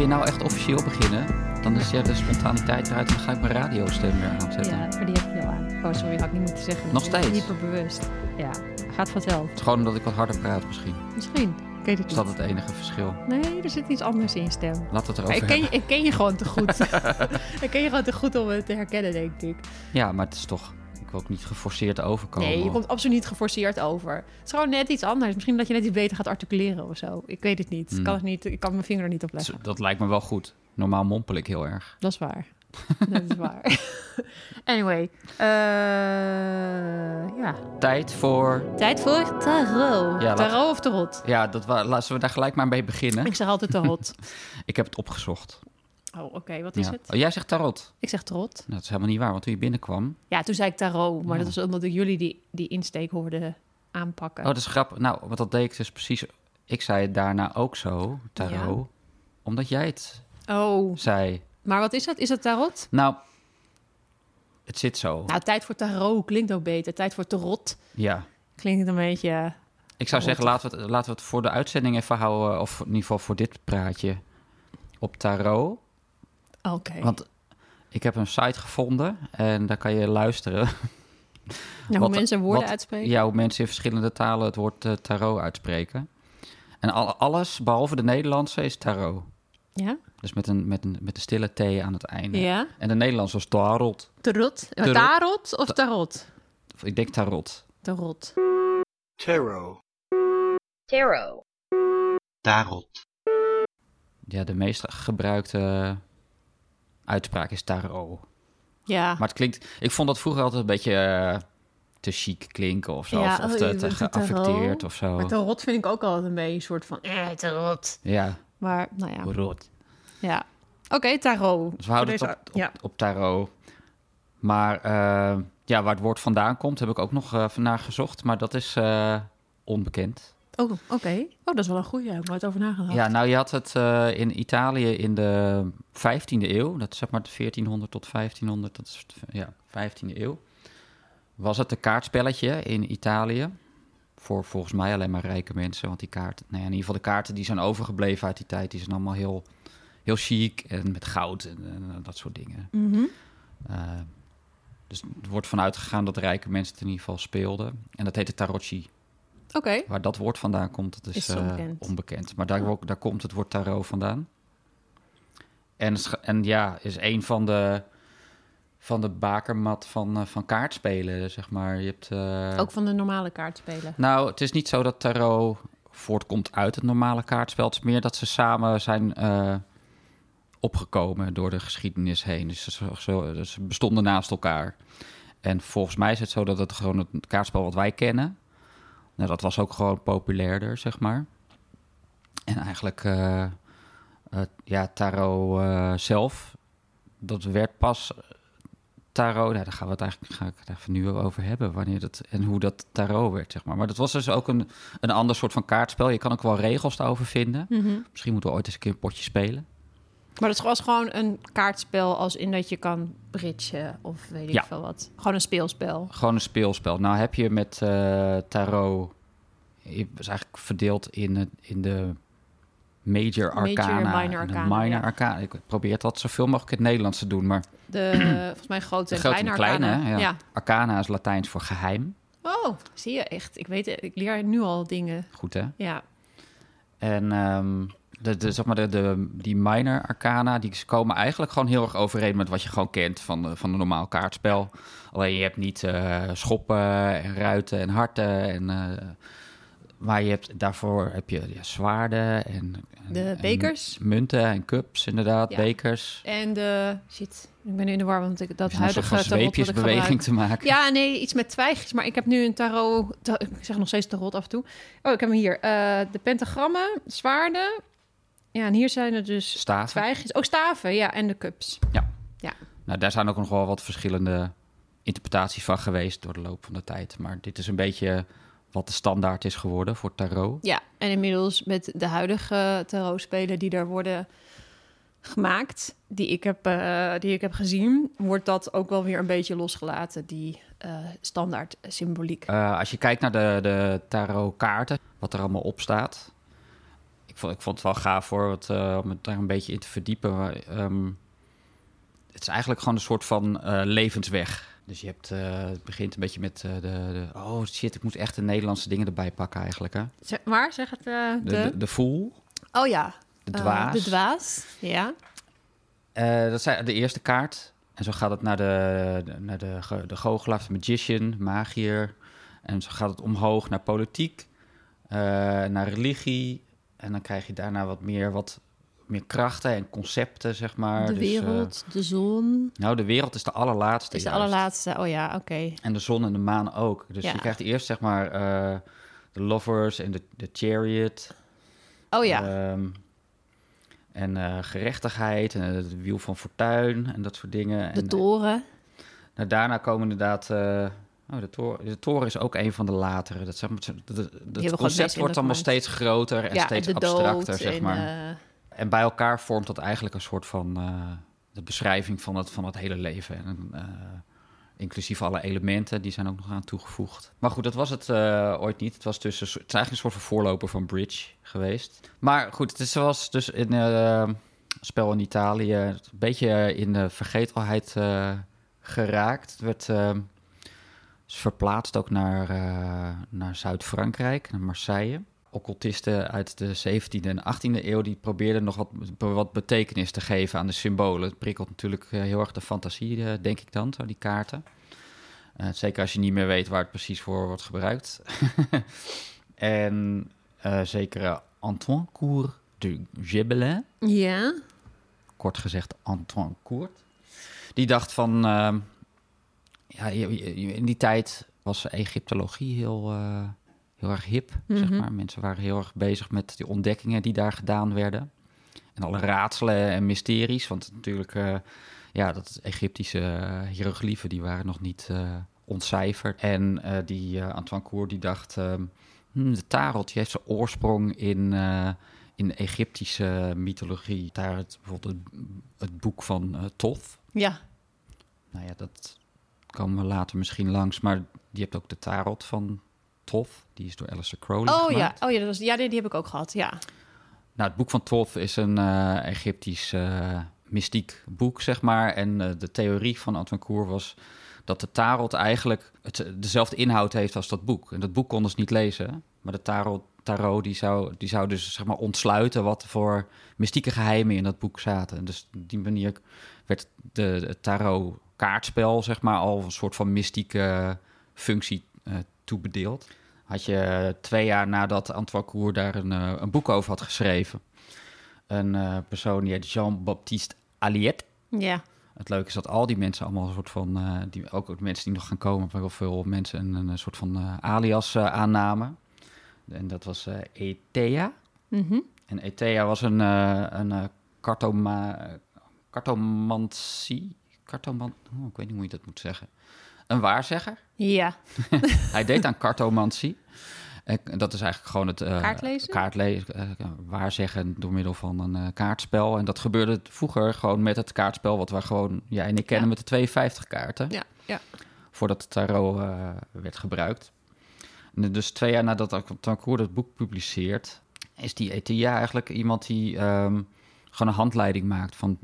Wil je nou echt officieel beginnen? Dan is ja, de spontaniteit eruit en dan ga ik mijn radiostem weer aanzetten. Ja, maar die heb je al aan. Oh, sorry, had ik niet moeten zeggen. Nog steeds? Hyperbewust. Ja, gaat vanzelf. Het is gewoon omdat ik wat harder praat misschien. Misschien. Ik weet het Is dat het enige verschil? Nee, er zit iets anders in je stem. We het erover ik, ken je, ik ken je gewoon te goed. ik ken je gewoon te goed om het te herkennen, denk ik. Ja, maar het is toch... Ik wil ook niet geforceerd overkomen. Nee, je komt absoluut niet geforceerd over. Het is gewoon net iets anders. Misschien dat je net iets beter gaat articuleren of zo. Ik weet het niet. Ik Hmm. kan, het niet. ik kan mijn vinger er niet op leggen. Dat lijkt me wel goed. Normaal mompel ik heel erg. Dat is waar. dat is waar. anyway. eh, ja. Tijd voor... Tijd voor tarot. Ja, laat- tarot of tarot? Ja, dat laten we daar gelijk maar mee beginnen. Ik zeg altijd tarot. Ik heb het opgezocht. Oh, oké. Wat is Ja. het? Oh, jij zegt tarot. Ik zeg tarot. Nou, dat is helemaal niet waar, want toen je binnenkwam... Ja, toen zei ik tarot. Maar Ja. dat is omdat ik jullie die, die insteek hoorde aanpakken. Oh, dat is grappig. Nou, wat dat deed ik dus precies... Ik zei het daarna ook zo, tarot. Omdat jij het Oh, zei. maar wat is dat? Is dat tarot? Nou, het zit zo. Nou, tijd voor tarot klinkt ook beter. Tijd voor tarot Ja. klinkt een beetje... Ik zou zeggen, laten we, het, laten we het voor de uitzending even houden... of in ieder geval voor dit praatje op tarot. Oké. Want ik heb een site gevonden en daar kan je luisteren... Nou, hoe wat- mensen woorden wat- uitspreken. Ja, hoe mensen in verschillende talen het woord eh, tarot uitspreken. En al, alles, behalve de Nederlandse, is tarot. Ja? Dus met een, met een, met een stille T aan het einde. Ja. En de Nederlandse is tarot. Tarot? Tarot. Tarot of tarot? Ik denk tarot. Tarot. Tarot. Tarot. Tarot. Ja, de meest gebruikte uitspraak is tarot. Ja. Maar het klinkt... Ik vond dat vroeger altijd een beetje eh, te chic klinken of zo. Ja, of of oh, te, een geaffecteerd of zo. Maar tarot vind ik ook altijd een beetje een soort van... Eh, tarot. Ja, Maar, nou ja. tarot. Ja. Oké, tarot. Dus we houden het op, op, Ja. op tarot. Maar eh, ja, waar het woord vandaan komt, heb ik ook nog eh vandaag gezocht. Maar dat is onbekend. Oh, oké. Oh, dat is wel een goeie. Ik nooit over nagedacht. Ja, nou, je had het eh, in Italië in de 15e eeuw. Dat is zeg maar de 1400 tot 1500. Dat is ja, 15e eeuw. Was het een kaartspelletje in Italië. Voor volgens mij alleen maar rijke mensen. Want die kaarten, nou ja, in ieder geval de kaarten die zijn overgebleven uit die tijd, die zijn allemaal heel, heel chic en met goud en, en dat soort dingen. Mhm. Eh, dus er wordt vanuit gegaan dat rijke mensen het in ieder geval speelden. En dat heette tarocchi. Oké. Waar dat woord vandaan komt, dat is, Is eh, onbekend. onbekend. Maar daar, wo- daar komt het woord tarot vandaan. En, en ja, is een van de, van de bakermat van, eh, van kaartspelen, zeg maar. Je hebt, eh, Ook van de normale kaartspelen. Nou, het is niet zo dat tarot voortkomt uit het normale kaartspel. Het is meer dat ze samen zijn opgekomen door de geschiedenis heen. Dus ze, zo, ze bestonden naast elkaar. En volgens mij is het zo dat het gewoon het kaartspel wat wij kennen... Nou, dat was ook gewoon populairder, zeg maar. En eigenlijk, eh, eh, ja, tarot eh, zelf, dat werd pas tarot. Nou, daar gaan we het eigenlijk ga ik het even nu over hebben. Wanneer dat en hoe dat tarot werd, zeg maar. Maar dat was dus ook een, een ander soort van kaartspel. Je kan ook wel regels daarover vinden. Mhm. Misschien moeten we ooit eens een keer een potje spelen. Maar dat was gewoon een kaartspel als in dat je kan bridgen of weet ik Ja. veel wat. Gewoon een speelspel. Gewoon een speelspel. Nou heb je met eh, tarot... Je is eigenlijk verdeeld in, het, in de major Major, arcana. minor en de arcana, minor ja. arcana. Ik probeer dat zoveel mogelijk in het Nederlands te doen. Maar De, volgens mij grote de en kleine arcana. ja. ja. arcana is Latijns voor geheim. Oh, zie je echt. Ik weet het. Ik leer nu al dingen. Goed, hè? Ja. En ehm, de, de, zeg maar de, de, die minor arcana, die komen eigenlijk gewoon heel erg overeen met wat je gewoon kent van, de, van een normaal kaartspel. Alleen je hebt niet eh, schoppen en ruiten en harten. En, eh, maar je hebt, daarvoor heb je ja, zwaarden en, en- De en bekers. munten en cups, inderdaad, Ja. bekers. En de... Shit. Ik ben nu in de war, want ik, dat een soort huidige zweepjesbeweging gebruik... te maken. Ja, nee, iets met twijgjes. Maar ik heb nu een tarot... ta- ik zeg nog steeds tarot af en toe. Oh, ik heb hem hier. Eh, de pentagrammen, zwaarden. Ja, en hier zijn er dus Staven. twijgjes. Oh, staven. Ja, en de cups. Nou, daar zijn ook nog wel wat verschillende interpretaties van geweest door de loop van de tijd. Maar dit is een beetje wat de standaard is geworden voor tarot. Ja, en inmiddels met de huidige tarotspelen die er worden gemaakt, die ik heb, eh, die ik heb gezien, wordt dat ook wel weer een beetje losgelaten, die eh, standaard symboliek. Eh, als je kijkt naar de, de tarotkaarten, wat er allemaal op staat. Ik vond, ik vond het wel gaaf voor wat, eh, om het daar een beetje in te verdiepen. Maar, ehm, het is eigenlijk gewoon een soort van eh, levensweg. Dus je hebt, eh, het begint een beetje met de, de... Oh shit, ik moet echt de Nederlandse dingen erbij pakken eigenlijk. Hè? Zeg, waar zeg het de... De, de, voel, Oh ja. de dwaas. de dwaas, ja. Dat zijn de eerste kaart. En zo gaat het naar de, de- naar de, de goochelaar, de magician, magier. En zo gaat het omhoog naar politiek, naar religie. En dan krijg je daarna wat meer, wat meer krachten en concepten, zeg maar. de Dus, eh, wereld, de zon. nou, de wereld is de allerlaatste. is de juist. allerlaatste. Oh ja, oké. En de zon en de maan ook. Dus Ja. je krijgt eerst, zeg maar, eh, de lovers en de, de chariot. Oh ja. Ehm, en eh, gerechtigheid en het wiel van fortuin en dat soort dingen. de en, toren. nou, daarna komen inderdaad... oh, de, toren, de toren is ook een van de latere. Dat, zeg maar, concept wordt allemaal steeds groter en ja, steeds abstracter, zeg en, maar. eh, En bij elkaar vormt dat eigenlijk een soort van... eh, de beschrijving van het, van het hele leven. En, eh, inclusief alle elementen, die zijn ook nog aan toegevoegd. Maar goed, dat was het ooit niet. Het, was dus een, het is eigenlijk een soort van voorloper van Bridge geweest. Maar goed, het is, was dus in eh spel in Italië... een beetje in de vergetelheid geraakt. Het werd is verplaatst ook naar, eh, naar Zuid-Frankrijk, naar Marseille occultisten uit de 17e en 18e eeuw... die probeerden nog wat, wat betekenis te geven aan de symbolen. Het prikkelt natuurlijk eh, heel erg de fantasie, eh, denk ik dan, zo die kaarten. Zeker als je niet meer weet waar het precies voor wordt gebruikt. en eh zekere Antoine Cour de Gébelin, ja. kort gezegd Antoine Court... die dacht van... ja, in die tijd was Egyptologie heel, eh, heel erg hip, zeg Mhm. maar. Mensen waren heel erg bezig met die ontdekkingen die daar gedaan werden. En alle raadselen en mysteries. Want natuurlijk, eh, ja, dat Egyptische eh, hieroglyphen, die waren nog niet eh, ontcijferd. En die eh, Antoine Court, die dacht... ehm, hm, de tarot, die heeft zijn oorsprong in... in de Egyptische mythologie, daar het, bijvoorbeeld het, het boek van Thoth. Ja. Nou ja, dat komen we later misschien langs. Maar je hebt ook de tarot van Thoth. Die is door Alistair Crowley Oh ja. gemaakt. Oh ja, dat was, ja die, die heb ik ook gehad. Ja. Nou, het boek van Thoth is een eh, Egyptisch eh, mystiek boek, zeg maar. En eh, de theorie van Antoine Cour was dat de tarot eigenlijk het, dezelfde inhoud heeft als dat boek. En dat boek konden ze niet lezen. Maar de tarot, tarot die zou, die zou dus zeg maar ontsluiten wat voor mystieke geheimen in dat boek zaten. Dus op die manier werd de, het tarot kaartspel zeg maar al een soort van mystieke functie eh, toebedeeld. Had je twee jaar nadat Antoine Cour daar een, eh, een boek over had geschreven, een eh, persoon die heet Jean-Baptiste Aliette. Ja. Het leuke is dat al die mensen allemaal een soort van, die, ook de mensen die nog gaan komen, heel veel mensen een, een soort van alias aannamen. En dat was Ethea. Mhm. En Ethea was een, een cartoma, Cartoman, oh, ik weet niet hoe je dat moet zeggen. Een waarzegger. Ja. Hij deed aan cartomantie. En dat is eigenlijk gewoon het... eh, Kaartlezen? kaartlezen, eh, waarzeggen door middel van een eh, kaartspel. En dat gebeurde vroeger gewoon met het kaartspel... wat we gewoon, jij en ik kennen Ja. met de 52 kaarten. Ja. Ja. Voordat het tarot eh, werd gebruikt. En dus twee jaar nadat Tancourt dat boek publiceert... is die Etia eigenlijk iemand die ehm, gewoon een handleiding maakt... van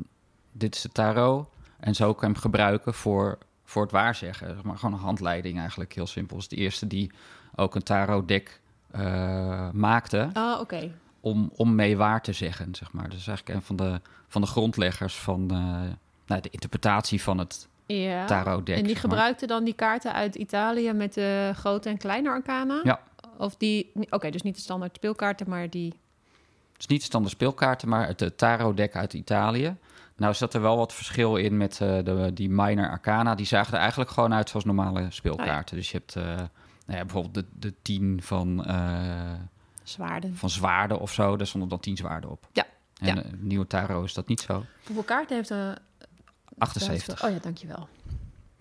dit is het tarot en zo kan je hem gebruiken voor, voor het waarzeggen. Zeg Maar gewoon een handleiding eigenlijk, heel simpel. is de eerste die ook een tarot-deck eh, maakte Oh, oké. om, om mee waar te zeggen, zeg maar. Dus eigenlijk een van de, van de grondleggers van eh, nou, de interpretatie van het Ja. tarot-deck. En die gebruikte dan die kaarten uit Italië met de grote en kleine arcana? Ja. Of die... Oké, dus niet de standaard speelkaarten, maar die... Is niet standaard speelkaarten, maar het eh, tarot-deck uit Italië. Nou zat er wel wat verschil in met eh, de, die minor arcana. Die zagen er eigenlijk gewoon uit zoals normale speelkaarten. Dus je hebt eh, nou ja, bijvoorbeeld de, de tien van, eh, Zwaarden. van zwaarden of zo. Daar stonden dan tien zwaarden op. Ja, En ja. nieuwe tarot is dat niet zo. Hoeveel kaarten heeft de... 78. Oh ja, dankjewel.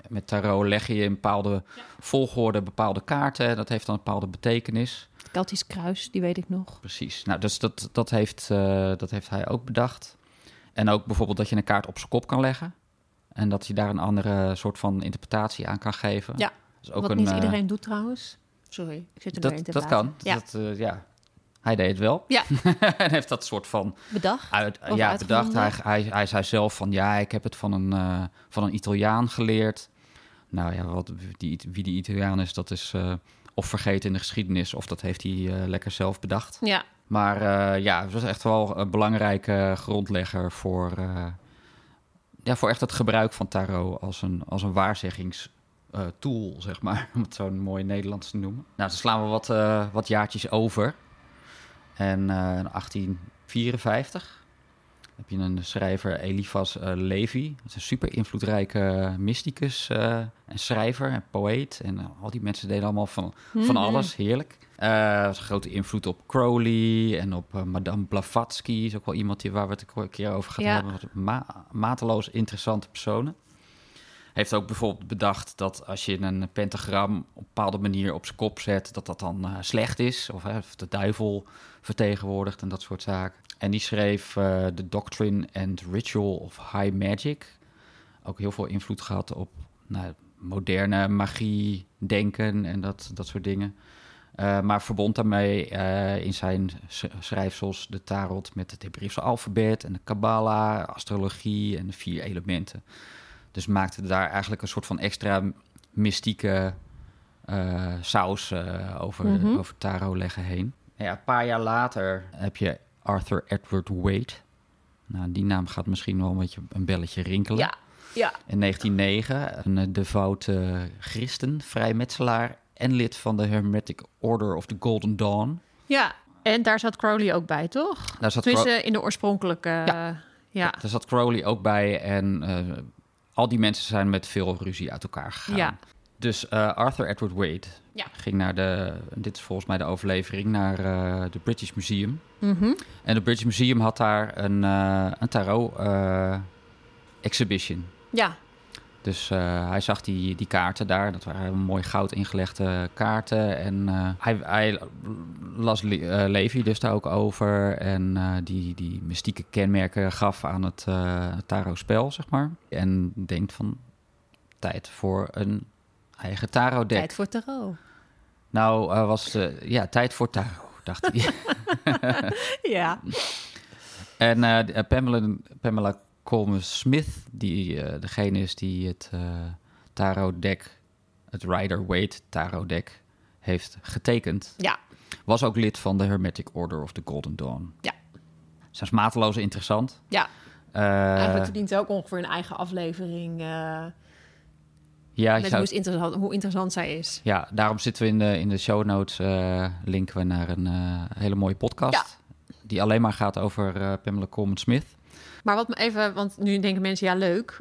Met tarot leg je in bepaalde volgorde bepaalde kaarten. Dat heeft dan een bepaalde betekenis. Keltisch kruis, die weet ik nog. Precies. Nou, dus dat, dat, heeft, dat heeft hij ook bedacht. En ook bijvoorbeeld dat je een kaart op zijn kop kan leggen. En dat je daar een andere soort van interpretatie aan kan geven. Ja, Dus ook Wat een, niet eh, iedereen doet trouwens. Sorry, ik zit er dat, te dat kan. Ja. Dat, eh, ja. Hij deed het wel. Ja. en heeft dat soort van Bedacht. uit, ja, bedacht. Hij, hij, hij zei zelf van ja, ik heb het van een, eh, van een Italiaan geleerd. Nou ja, wat, die, wie die Italiaan is, dat is of vergeten in de geschiedenis, of dat heeft hij lekker zelf bedacht. Ja, Maar eh, ja, het was echt wel een belangrijke grondlegger voor, eh, ja, voor echt het gebruik van tarot als een, als een waarzegingstool, zeg maar. Om het zo'n mooi Nederlands te noemen. Nou, dan slaan we wat, eh, wat jaartjes over. En eh, in 1854 heb je een schrijver, Eliphas eh, Levi. Dat is een super invloedrijke mysticus eh, en schrijver en poëet. En eh, al die mensen deden allemaal van, van Mhm. alles, heerlijk. Eh, is een grote invloed op Crowley en op eh, Madame Blavatsky. Is ook wel iemand die, waar we het een keer over gaan Ja. hebben. Wat ma- mateloos interessante personen. Heeft ook bijvoorbeeld bedacht dat als je een pentagram op een bepaalde manier op zijn kop zet, dat dat dan eh, slecht is. Of de duivel vertegenwoordigt en dat soort zaken. En die schreef eh The Doctrine and Ritual of High Magic. Ook heel veel invloed gehad op nou, moderne magie, denken en dat, dat soort dingen. Eh, maar verbond daarmee eh, in zijn sch- schrijfsels de tarot met het Hebreeuwse alfabet en de Kabbalah, astrologie en de vier elementen. Dus maakte daar eigenlijk een soort van extra mystieke saus over, Mhm. over tarot leggen heen. Ja, een paar jaar later heb je Arthur Edward Wade. Nou, die naam gaat misschien wel een beetje een belletje rinkelen. ja, ja. In 1909 een eh, devoute christen, vrijmetselaar en lid van de Hermetic Order of the Golden Dawn. Ja, en daar zat Crowley ook bij, toch? Daar zat, Crow- Tenminste, in de oorspronkelijke... Ja. ja. daar zat Crowley ook bij en eh, al die mensen zijn met veel ruzie uit elkaar gegaan. Ja. Dus eh, Arthur Edward Wade Ja. ging naar de, dit is volgens mij de overlevering, naar eh, de British Museum. Mhm. En de British Museum had daar een, eh, een tarot eh, exhibition. ja. Dus eh, hij zag die, die kaarten daar. Dat waren mooi goud ingelegde kaarten. En eh, hij, hij las Le- eh, Levi dus daar ook over. En eh, die, die mystieke kenmerken gaf aan het uh, tarot-spel, zeg maar. En denkt van, tijd voor een eigen tarot-deck. Tijd voor tarot. Nou, eh, was het, ja, tijd voor tarot, dacht hij. Ja. En eh, Pamela, Pamela Coleman Smith, die eh, degene is die het eh tarot deck, het Rider Waite tarot deck, heeft getekend, Ja. was ook lid van de Hermetic Order of the Golden Dawn. Ja. Zij is mateloos interessant. Ja. Eh, Eigenlijk verdient ze ook ongeveer een eigen aflevering... ja, met zou- hoe, interessant, hoe interessant zij is. ja, daarom zitten we in de, in de show notes, eh, linken we naar een eh, hele mooie podcast. Die alleen maar gaat over eh, Pamela Coleman Smith. Maar wat me even, want nu denken mensen, ja leuk.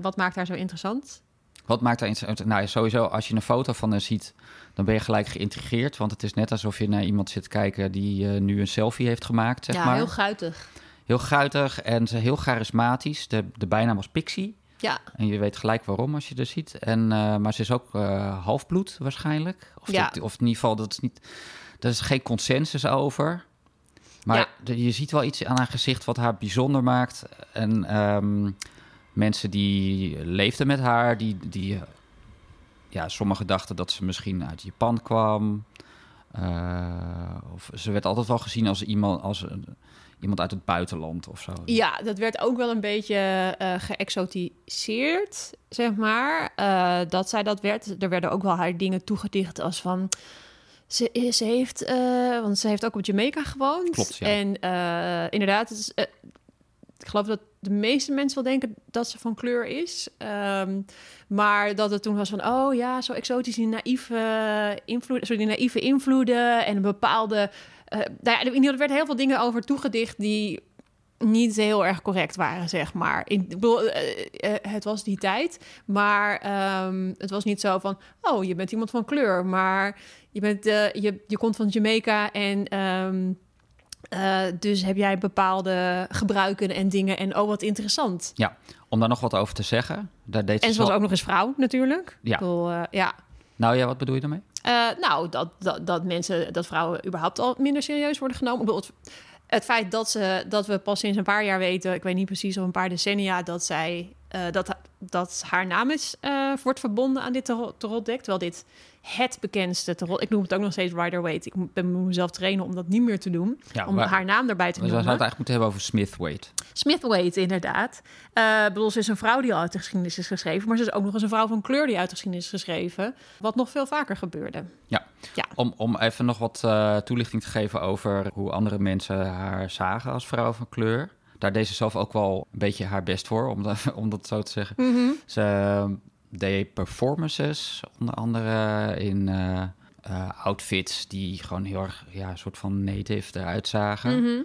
Wat maakt haar zo interessant? Wat maakt daar interessant? Nou, sowieso, als je een foto van haar ziet, dan ben je gelijk geïntrigeerd. Want het is net alsof je naar iemand zit kijken die nu een selfie heeft gemaakt, zeg ja, maar. heel Heel, guitig. guitig en heel charismatisch. De, de bijnaam was Pixie. Ja, En je weet gelijk waarom als je er ziet. En, eh, maar ze is ook eh, halfbloed waarschijnlijk. Of, Ja. dat- of in ieder geval, dat is, niet, dat is geen consensus over. Maar Ja. je ziet wel iets aan haar gezicht wat haar bijzonder maakt. En ehm, mensen die leefden met haar, die, die eh, ja, sommigen dachten dat ze misschien uit Japan kwam. Of ze werd altijd wel gezien als iemand, als een, iemand uit het buitenland of zo. ja, dat werd ook wel een beetje eh geëxotiseerd, zeg maar. Eh, dat zij dat werd. Er werden ook wel haar dingen toegedicht als van... Ze, is- ze heeft, eh, want ze heeft ook op Jamaica gewoond. Klopt, ja. En inderdaad, het is, ik geloof dat de meeste mensen wel denken dat ze van kleur is. Ehm, maar dat het toen was van, oh ja, zo exotisch, die naïeve, invloed, sorry, die naïeve invloeden en een bepaalde... eh nou ja, er werd heel veel dingen over toegedicht die niet heel erg correct waren, zeg maar. Ik bedoel, eh, eh, het was die tijd, maar ehm, het was niet zo van... oh, je bent iemand van kleur, maar je, bent, je, je komt van Jamaica en... ehm, eh, dus heb jij bepaalde gebruiken en dingen en oh, wat interessant. Om daar nog wat over te zeggen. Daar deed En ze was ook nog eens vrouw, natuurlijk. Ja. Bedoel, ja. Nou ja, wat bedoel je daarmee? Eh, nou, dat, dat, dat mensen, dat vrouwen überhaupt al minder serieus worden genomen. Het, feit dat, ze, dat we pas sinds een paar jaar weten, ik weet niet precies of een paar decennia, dat zij, eh, dat dat haar naam is, eh, wordt verbonden aan dit tarotdek. Terwijl dit het bekendste tarot... Ik noem het ook nog steeds Rider-Waite. Ik moet- ben mezelf trainen om dat niet meer te doen. Ja, om maar- haar naam erbij te We zouden noemen. het eigenlijk moeten hebben over Smith-Waite. Smith-Waite, inderdaad. Eh, Ik bedoel, ze is een vrouw die al uit de geschiedenis is geschreven... maar ze is ook nog eens een vrouw van kleur die uit de geschiedenis is geschreven. Wat nog veel vaker gebeurde. Om, om even nog wat eh, toelichting te geven over hoe andere mensen haar zagen als vrouw van kleur. Daar deed ze zelf ook wel een beetje haar best voor, om dat, om dat zo te zeggen. Ze eh, deed performances, onder andere in eh, eh, outfits die gewoon heel erg ja, een soort van native eruit zagen. Mhm.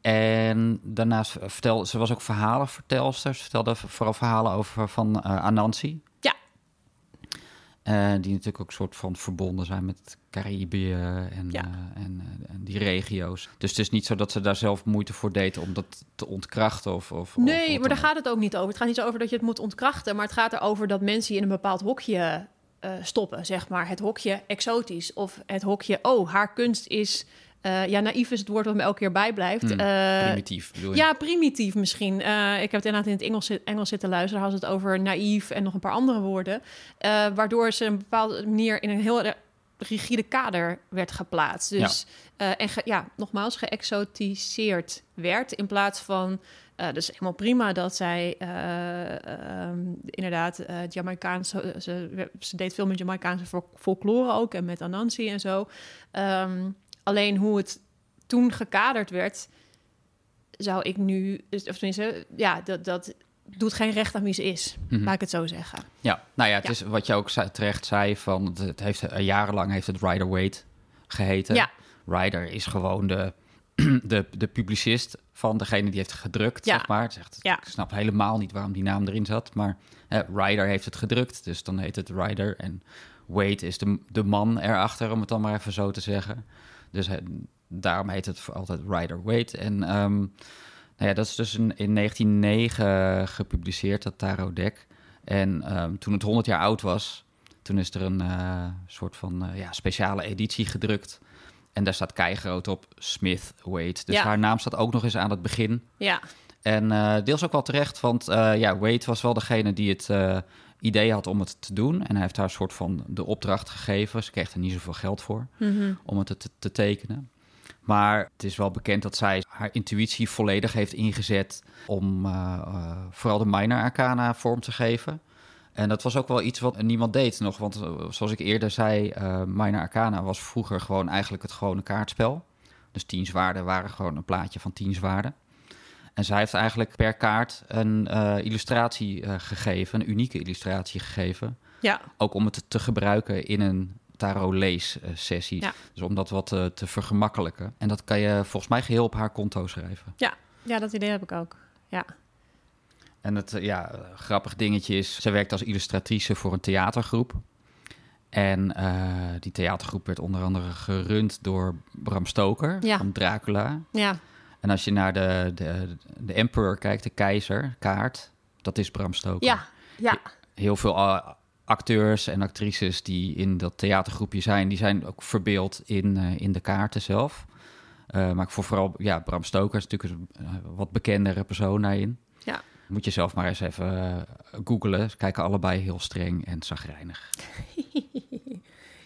En daarnaast vertelde ze was ook verhalenvertelster. Ze vertelde vooral verhalen over van eh, Anansi. Eh, die natuurlijk ook soort van verbonden zijn met Caribië en, Ja. eh, en, eh, en die regio's. Dus het is niet zo dat ze daar zelf moeite voor deed om dat te ontkrachten. Of, of, Nee, maar daar gaat het ook niet over. Het gaat niet zo over dat je het moet ontkrachten, maar het gaat erover dat mensen je in een bepaald hokje stoppen, zeg maar. Het hokje exotisch of het hokje, oh, haar kunst is, eh, ja, naïef is het woord wat me elke keer bijblijft. Hmm, Eh, Primitief bedoel je? ja, primitief misschien. Eh, ik heb het inderdaad in het Engels, Engels zitten luisteren. Daar had het over naïef en nog een paar andere woorden. waardoor ze een bepaalde manier in een heel rigide kader werd geplaatst. Dus, eh, en ge- ja, nogmaals, geëxotiseerd werd in plaats van... eh dus helemaal prima dat zij eh, ehm, inderdaad eh Jamaicaanse... Ze, ze deed veel met Jamaicaanse fol- folklore ook en met Anansi en zo. Ehm, alleen hoe het toen gekaderd werd, zou ik nu... dus- Of tenminste, ja, dat, dat doet geen recht aan wie ze is. Mhm. Laat ik het zo zeggen. Ja, nou ja, het Ja. is wat je ook zei- terecht zei, van het- heeft, eh, jarenlang heeft het Rider-Waite geheten. Ja. Rider is gewoon de, de, de publicist van degene die heeft gedrukt, Ja. zeg maar. Het echt- Ja. Ik snap helemaal niet waarom die naam erin zat, maar eh, Rider heeft het gedrukt, dus dan heet het Rider. En Wade is de, de man erachter, om het dan maar even zo te zeggen. Dus daarom heet het altijd Rider-Waite. En ehm, nou ja, dat is dus in, in 1909 gepubliceerd, dat tarot-deck. En ehm, toen het 100 jaar oud was, toen is er een eh, soort van eh, ja, speciale editie gedrukt. En daar staat keigroot op Smith Wade. Dus Ja. haar naam staat ook nog eens aan het begin. Ja, En eh, deels ook wel terecht, want ja, Wade was wel degene die het idee had om het te doen. En hij heeft haar een soort van de opdracht gegeven. Ze kreeg er niet zoveel geld voor om het te, te tekenen. Maar het is wel bekend dat zij haar intuïtie volledig heeft ingezet om eh, eh, vooral de minor arcana vorm te geven. En dat was ook wel iets wat niemand deed nog. Want eh, zoals ik eerder zei, minor arcana was vroeger gewoon eigenlijk het gewone kaartspel. Dus tien zwaarden waren gewoon een plaatje van tien zwaarden. En zij heeft eigenlijk per kaart een eh, illustratie eh, gegeven, een unieke illustratie gegeven. ja, Ook om het te gebruiken in een tarot-lees-sessie. Ja. Dus om dat wat eh, te vergemakkelijken. En dat kan je volgens mij geheel op haar konto schrijven. ja, dat idee heb ik ook. Ja, En het eh, ja, eh, grappig dingetje is, ze werkt als illustratrice voor een theatergroep. En eh, die theatergroep werd onder andere gerund door Bram Stoker Ja. van Dracula. ja, En als je naar de, de, de Emperor kijkt, de keizer, kaart, dat is Bram Stoker. ja, ja. Heel veel eh, acteurs en actrices die in dat theatergroepje zijn, die zijn ook verbeeld in, eh, in de kaarten zelf. Eh, maar ik vond vooral, ja, Bram Stoker is natuurlijk een wat bekendere persoon daarin. Ja. Moet je zelf maar eens even googlen. Ze kijken allebei heel streng en zagrijnig.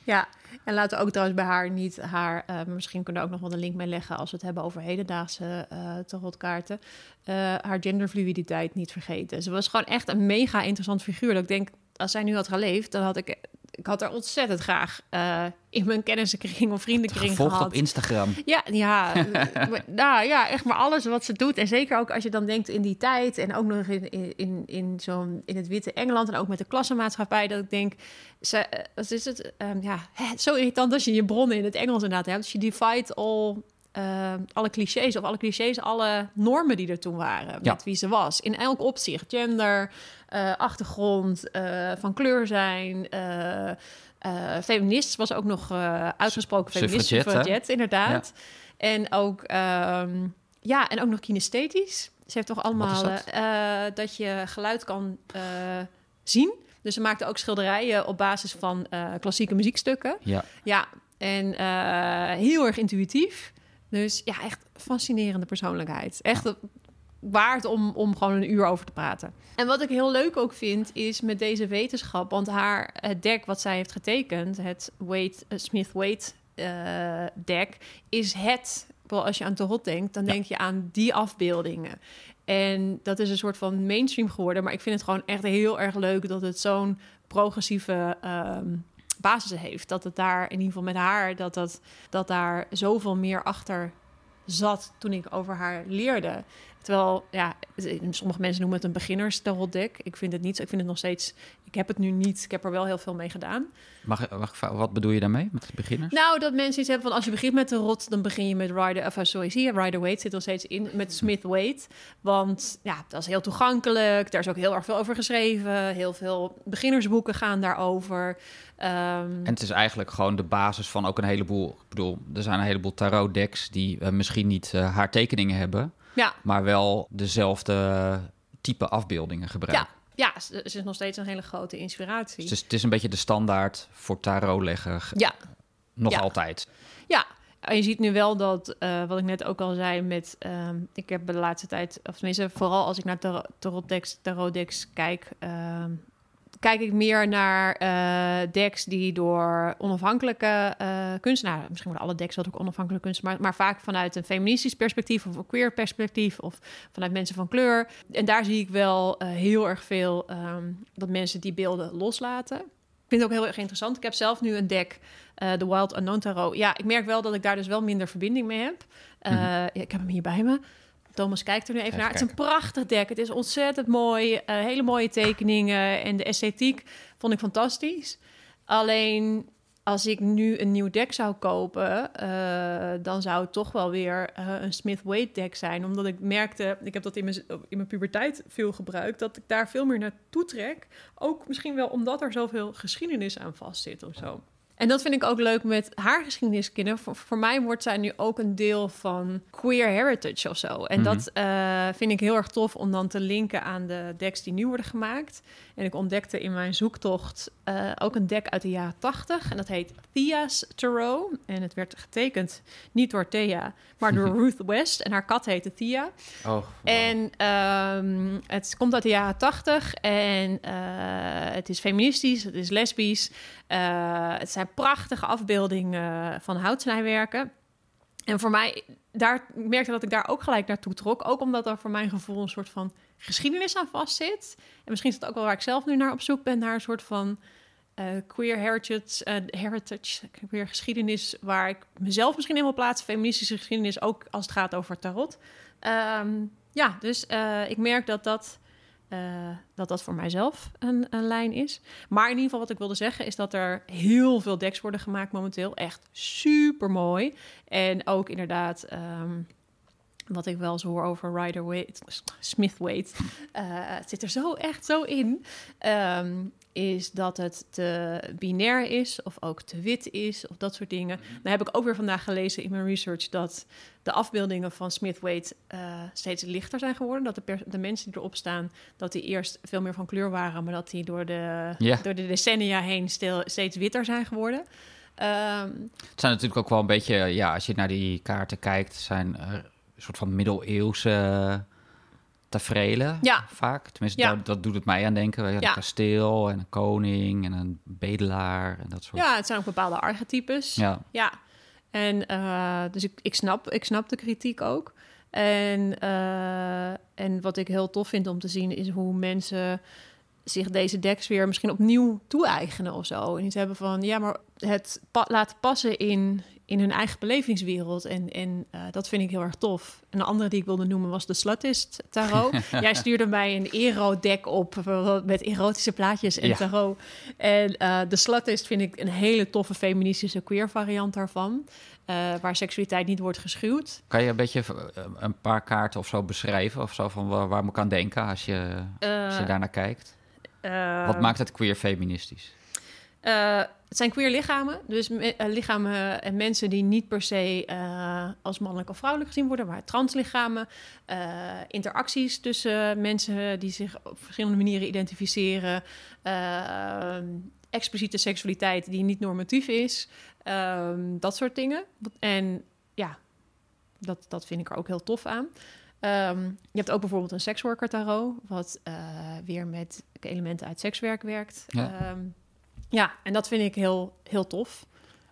Ja, en laten we ook trouwens bij haar niet haar... eh, misschien kunnen we ook nog wel een link mee leggen... als we het hebben over hedendaagse eh tarotkaarten. eh, haar genderfluiditeit niet vergeten. Ze was gewoon echt een mega interessant figuur. Dat ik denk, als zij nu had geleefd... dan had ik... Ik had haar ontzettend graag eh, in mijn kennissenkring of vriendenkring gehad. op Instagram. Ja, ja, nou ja, echt maar alles wat ze doet. En zeker ook als je dan denkt in die tijd en ook nog in, in, in, in, zo'n, in het witte Engeland en ook met de klassenmaatschappij, dat ik denk, ze, eh, wat is het? Ehm, ja, hè, zo irritant als je je bronnen in het Engels inderdaad hebt. Dus je defied all, ehm, alle clichés, of alle clichés, alle normen die er toen waren Ja. met wie ze was. In elk opzicht, gender, eh, achtergrond, eh, van kleur zijn, eh feminist was ook nog uitgesproken feminist, suffragette, inderdaad. En ook, ehm, ja, en ook nog kinesthetisch. Ze heeft toch allemaal dat? dat je geluid kan zien. Dus ze maakte ook schilderijen op basis van klassieke muziekstukken. Ja. Ja, en heel erg intuïtief. Dus ja, echt fascinerende persoonlijkheid. Echt, waard om, om gewoon een uur over te praten. En wat ik heel leuk ook vind, is met deze wetenschap... want haar het deck wat zij heeft getekend... het Wade, eh, Smith-Wade eh, deck, is het... Wel, als je aan Tarot denkt, dan Ja. denk je aan die afbeeldingen. En dat is een soort van mainstream geworden. Maar ik vind het gewoon echt heel erg leuk dat het zo'n progressieve ehm, basis heeft. Dat het daar, in ieder geval met haar, dat, dat, dat daar zoveel meer achter zat toen ik over haar leerde. Terwijl, ja, sommige mensen noemen het een beginners tarot deck. Ik vind het niet zo. Ik vind het nog steeds... Ik heb het nu niet. Ik heb er wel heel veel mee gedaan. Mag, mag wat bedoel je daarmee met beginners? Nou, dat mensen iets hebben van als je begint met de rot, dan begin je met Rider, of uh, sorry, zie je, Rider Waite zit nog steeds in met Smith Waite, want ja, dat is heel toegankelijk. Daar is ook heel erg veel over geschreven. Heel veel beginnersboeken gaan daarover. Ehm, En het is eigenlijk gewoon de basis van ook een heleboel. Ik bedoel, er zijn een heleboel tarot decks die eh, misschien niet eh, haar tekeningen hebben, ja, maar wel dezelfde type afbeeldingen gebruiken. ja, ja, ze is nog steeds een hele grote inspiratie. Dus het is een beetje de standaard voor tarot leggen. ge- ja, Nog ja. altijd. Ja, en je ziet nu wel dat, eh, wat ik net ook al zei, met, ehm, ik heb de laatste tijd, of tenminste vooral als ik naar tarot- tarot decks, tarot decks kijk, ehm, kijk ik meer naar eh, decks die door onafhankelijke eh kunstenaars, misschien worden alle decks wel ook onafhankelijke kunstenaars, maar, maar vaak vanuit een feministisch perspectief of een queer perspectief of vanuit mensen van kleur. En daar zie ik wel eh, heel erg veel ehm, dat mensen die beelden loslaten. Ik vind het ook heel erg interessant. Ik heb zelf nu een deck, The Wild Unknown Tarot. Ja, ik merk wel dat ik daar dus wel minder verbinding mee heb. Ja, ik heb hem hier bij me. Thomas kijkt er nu even Even naar. Het is een prachtig deck. Het is ontzettend mooi. eh, hele mooie tekeningen. En de esthetiek vond ik fantastisch. Alleen als ik nu een nieuw deck zou kopen, eh, dan zou het toch wel weer eh, een Smith-Wade deck zijn. Omdat ik merkte, ik heb dat in mijn, in mijn puberteit veel gebruikt, dat ik daar veel meer naartoe trek. Ook misschien wel omdat er zoveel geschiedenis aan vastzit of zo. En dat vind ik ook leuk met haar geschiedeniskinderen. Voor, voor mij wordt zij nu ook een deel van queer heritage of zo. En Mhm. dat eh, vind ik heel erg tof om dan te linken aan de decks die nu worden gemaakt. En ik ontdekte in mijn zoektocht eh, ook een deck uit de jaren 80. En dat heet Thea's Tarot. En het werd getekend niet door Thea, maar door Ruth West. En haar kat heette Thea. Oh, En ehm, het komt uit de jaren tachtig en eh, het is feministisch, het is lesbisch. Het zijn prachtige afbeeldingen van houtsnijwerken. En voor mij, daar merkte dat ik daar ook gelijk naartoe trok. Ook omdat er voor mijn gevoel een soort van geschiedenis aan vastzit. En misschien is het ook wel waar ik zelf nu naar op zoek ben, naar een soort van eh, queer heritage, eh, heritage, queer geschiedenis, waar ik mezelf misschien in wil plaatsen. Feministische geschiedenis, ook als het gaat over tarot. Ehm, ja, dus eh, ik merk dat dat, eh, dat dat voor mijzelf een, een lijn is. Maar in ieder geval wat ik wilde zeggen is dat er heel veel decks worden gemaakt momenteel. Echt super mooi. En ook inderdaad... ehm, wat ik wel eens hoor over Rider Waite, Smith Waite, eh, het zit er zo echt zo in, ehm, is dat het te binair is of ook te wit is of dat soort dingen. Nou heb ik ook weer vandaag gelezen in mijn research dat de afbeeldingen van Smith Waite eh, steeds lichter zijn geworden. Dat de, mensen die erop staan, dat die eerst veel meer van kleur waren, maar dat die door de, door de decennia heen stil, steeds witter zijn geworden. Ehm, Het zijn natuurlijk ook wel een beetje, ja, als je naar die kaarten kijkt, zijn soort van middeleeuwse tafereelen Ja. vaak. Tenminste, Ja. daar- dat doet het mij aan denken. Ja, Een kasteel en een koning en een bedelaar en dat soort. ja, het zijn ook bepaalde archetypes. Ja. Ja, en eh, dus ik, ik, snap, ik snap de kritiek ook. En, eh, en wat ik heel tof vind om te zien is hoe mensen zich deze decks weer misschien opnieuw toe-eigenen of zo. En iets hebben van, ja, maar het pa- laten passen in, in hun eigen belevingswereld. En, en eh, dat vind ik heel erg tof. En de andere die ik wilde noemen was de Slutist Tarot. Jij stuurde mij een ero-deck op met erotische plaatjes en Ja. tarot. En eh, de Slutist vind ik een hele toffe feministische queer variant daarvan. eh, waar seksualiteit niet wordt geschuwd. Kan je een beetje een paar kaarten of zo beschrijven? Of zo van waar, waar moet ik aan denken als je, als je daarnaar kijkt? Wat maakt het queer feministisch? Eh, het zijn queer lichamen. Dus me- eh, lichamen en mensen die niet per se eh, als mannelijk of vrouwelijk gezien worden, maar translichamen. interacties tussen mensen die zich op verschillende manieren identificeren. expliciete seksualiteit die niet normatief is. ehm, dat soort dingen. En ja, dat, dat vind ik er ook heel tof aan. Ehm, je hebt ook bijvoorbeeld een seksworker tarot, wat weer met elementen uit sekswerk werkt. Ja. Ja, ja en dat vind ik heel, heel tof.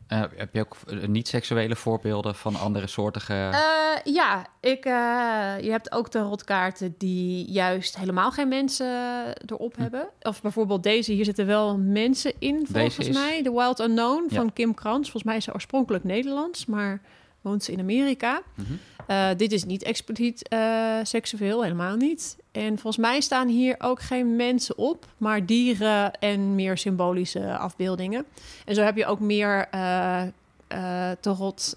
Eh, heb je ook eh, niet-seksuele voorbeelden van andere soortige... Eh, ja, ik, je hebt ook tarotkaarten die juist helemaal geen mensen erop Hm. hebben. Of bijvoorbeeld deze, hier zitten wel mensen in, volgens Deze is- mij. The Wild Unknown Ja. van Kim Krans. Volgens mij is ze oorspronkelijk Nederlands, maar woont ze in Amerika. Mhm. Eh, dit is niet expliciet eh, seksueel, helemaal niet. En volgens mij staan hier ook geen mensen op, maar dieren en meer symbolische afbeeldingen. En zo heb je ook meer tarot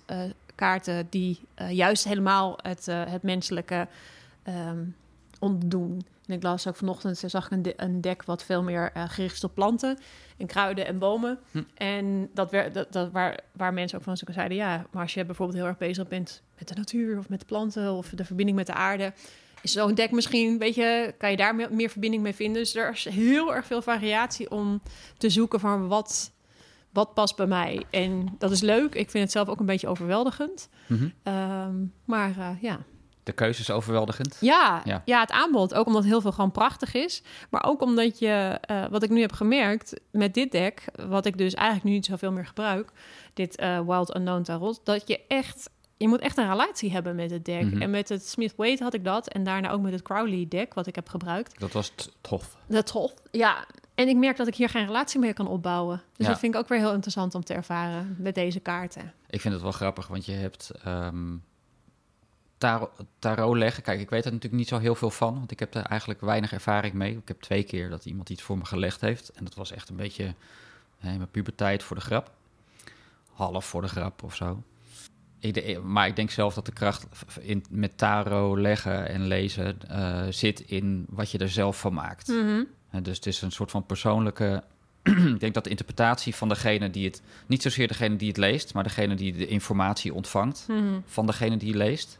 kaarten die juist helemaal het, het menselijke ehm, ontdoen. En ik las ook vanochtend, zag ik een, de- een deck wat veel meer eh, gericht is op planten en kruiden en bomen. Hm. En dat, wer, dat, dat waar, waar mensen ook van zeiden, ja, maar als je bijvoorbeeld heel erg bezig bent met de natuur of met de planten of de verbinding met de aarde, is zo'n deck misschien, weet je, kan je daar meer, meer verbinding mee vinden. Dus er is heel erg veel variatie om te zoeken van wat, wat past bij mij. En dat is leuk. Ik vind het zelf ook een beetje overweldigend. Mhm. Ehm, maar eh, ja. De keuze is overweldigend. Ja, Ja. ja. het aanbod. Ook omdat heel veel gewoon prachtig is. Maar ook omdat je, eh, wat ik nu heb gemerkt met dit deck, wat ik dus eigenlijk nu niet zoveel meer gebruik, dit eh, Wild Unknown Tarot, dat je echt, je moet echt een relatie hebben met het deck. Mhm. En met het Smith Wade had ik dat. En daarna ook met het Crowley deck, wat ik heb gebruikt. Dat was tof. Dat tof. Ja. En ik merk dat ik hier geen relatie meer kan opbouwen. Dus Ja. dat vind ik ook weer heel interessant om te ervaren met deze kaarten. Ik vind het wel grappig, want je hebt ehm tarot, tarot leggen. Kijk, ik weet er natuurlijk niet zo heel veel van, want ik heb er eigenlijk weinig ervaring mee. Ik heb twee keer dat iemand iets voor me gelegd heeft. En dat was echt een beetje hè, mijn puberteit voor de grap. Half voor de grap of zo. Ik maar ik denk zelf dat de kracht in, met tarot leggen en lezen eh, zit in wat je er zelf van maakt. Mhm. Dus het is een soort van persoonlijke. ik denk dat de interpretatie van degene die het. Niet zozeer degene die het leest, maar degene die de informatie ontvangt Mhm. van degene die leest.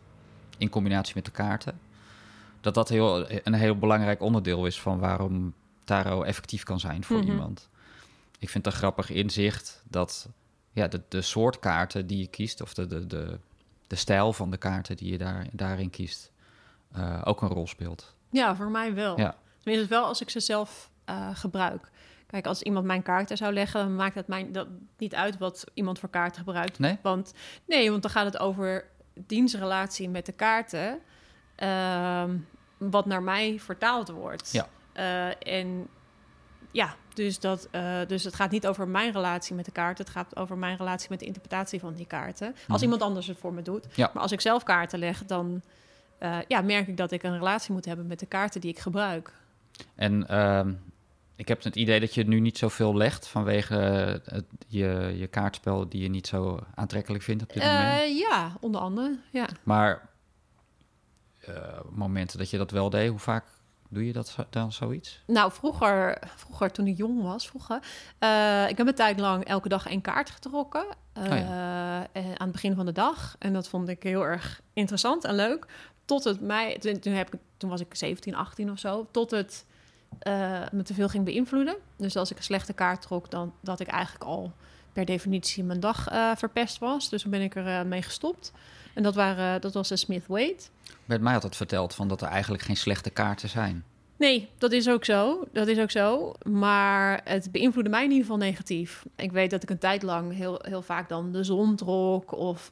In combinatie met de kaarten. Dat dat heel, een heel belangrijk onderdeel is van waarom tarot effectief kan zijn voor Mhm. iemand. Ik vind het een grappig inzicht dat ja, de, de soort kaarten die je kiest, of de, de, de, de stijl van de kaarten die je daar, daarin kiest, eh, ook een rol speelt. Ja, voor mij wel. Ja. Tenminste, wel als ik ze zelf eh, gebruik. Kijk, als iemand mijn kaarten zou leggen, dan maakt het mij dat niet uit wat iemand voor kaarten gebruikt. Nee? Want nee, want dan gaat het over dienstrelatie met de kaarten, ehm, wat naar mij vertaald wordt. Ja. Eh, en ja, dus, dat, eh, dus het gaat niet over mijn relatie met de kaarten. Het gaat over mijn relatie met de interpretatie van die kaarten. Als Mhm. iemand anders het voor me doet. Ja. Maar als ik zelf kaarten leg, dan eh, ja, merk ik dat ik een relatie moet hebben met de kaarten die ik gebruik. En ehm, ik heb het idee dat je nu niet zoveel legt vanwege het, je, je kaartspel die je niet zo aantrekkelijk vindt op dit moment. Eh, ja, onder andere. Ja. Maar eh, momenten dat je dat wel deed, hoe vaak doe je dat dan zoiets? Nou, vroeger, vroeger toen ik jong was, vroeger, eh, ik heb een tijd lang elke dag één kaart getrokken. eh, Oh eh, aan het begin van de dag. En dat vond ik heel erg interessant en leuk. Tot het mij, toen, toen, heb ik, toen was ik 17, 18 of zo. Tot het eh, me te veel ging beïnvloeden. Dus als ik een slechte kaart trok, dan dat ik eigenlijk al per definitie mijn dag eh, verpest was. Dus toen ben ik er eh, mee gestopt. En dat, waren, dat was de Smith Wade. Werd mij altijd verteld van dat er eigenlijk geen slechte kaarten zijn. Nee, dat is ook zo. Dat is ook zo. Maar het beïnvloedde mij in ieder geval negatief. Ik weet dat ik een tijd lang heel, heel vaak dan de zon trok. Of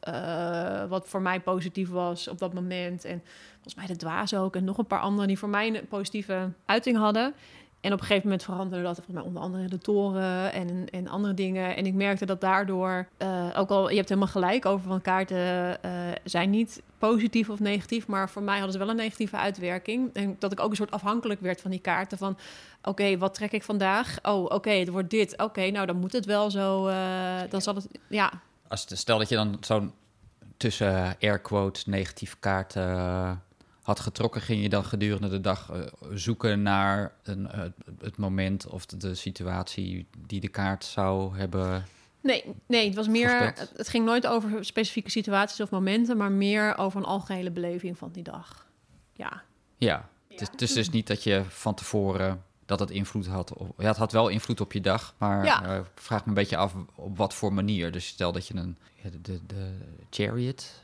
wat voor mij positief was op dat moment. En volgens mij de dwaas ook. En nog een paar anderen die voor mij een positieve uiting hadden. En op een gegeven moment veranderde dat volgens mij onder andere de toren en, en andere dingen. En ik merkte dat daardoor, eh, ook al je hebt helemaal gelijk over van kaarten eh, zijn niet positief of negatief, maar voor mij hadden ze wel een negatieve uitwerking. En dat ik ook een soort afhankelijk werd van die kaarten van, oké, wat trek ik vandaag? Oh, oké, het wordt dit. Oké, nou dan moet het wel zo. eh, dan zal het, ja, Als, stel dat je dan zo'n tussen air quotes negatieve kaart eh, had getrokken, ging je dan gedurende de dag eh, zoeken naar een, eh, het moment of de, de situatie die de kaart zou hebben. Nee, nee, het was meer. Het, het ging nooit over specifieke situaties of momenten, maar meer over een algehele beleving van die dag. Ja. Ja, het is, het is dus niet dat je van tevoren dat het invloed had. Op, ja, het had wel invloed op je dag, maar Ja. eh, vraag me een beetje af op wat voor manier. Dus stel dat je een ja, de, de, de chariot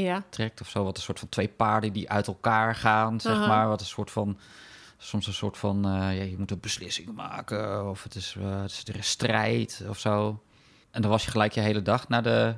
Ja. trekt of zo. Wat een soort van twee paarden die uit elkaar gaan, zeg maar. Wat een soort van... Soms een soort van, eh, ja, je moet een beslissing maken. Of het is, eh, het is er is strijd of zo. En dan was je gelijk je hele dag naar de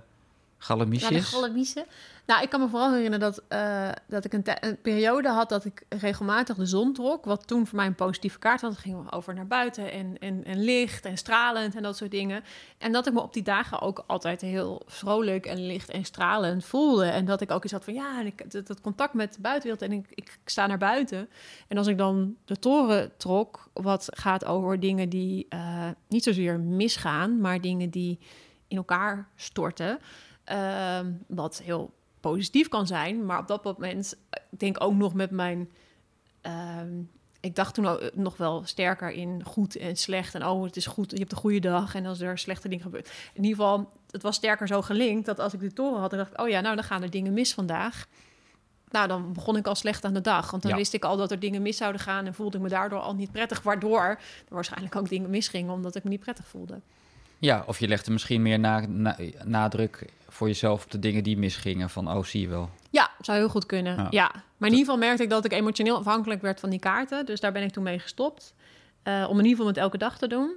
De galamiesjes. Galamiezen. Nou, ik kan me vooral herinneren dat, eh, dat ik een, periode had dat ik regelmatig de zon trok. Wat toen voor mij een positieve kaart had. Het ging over naar buiten en, en, en licht en stralend en dat soort dingen. En dat ik me op die dagen ook altijd heel vrolijk en licht en stralend voelde. En dat ik ook iets had van ja, ik, dat, dat contact met de buitenwereld en ik, ik sta naar buiten. En als ik dan de toren trok, wat gaat over dingen die eh, niet zozeer misgaan, maar dingen die in elkaar storten. Ehm, wat heel positief kan zijn, maar op dat moment, ik denk ook nog met mijn. ehm, ik dacht toen ook nog wel sterker in goed en slecht. En oh, het is goed, je hebt een goede dag. En als er slechte dingen gebeuren. In ieder geval, het was sterker zo gelinkt dat als ik de toren had, dan dacht ik, oh ja, nou dan gaan er dingen mis vandaag. Nou, dan begon ik al slecht aan de dag. Want dan Ja. wist ik al dat er dingen mis zouden gaan en voelde ik me daardoor al niet prettig. Waardoor er waarschijnlijk ook dingen misgingen, omdat ik me niet prettig voelde. Ja, of je legde misschien meer na, na- nadruk voor jezelf op de dingen die misgingen. Van, oh, zie je wel. Ja, zou heel goed kunnen. Ja. Ja. Maar in ieder geval merkte ik dat ik emotioneel afhankelijk werd van die kaarten. Dus daar ben ik toen mee gestopt. Eh, om in ieder geval met elke dag te doen.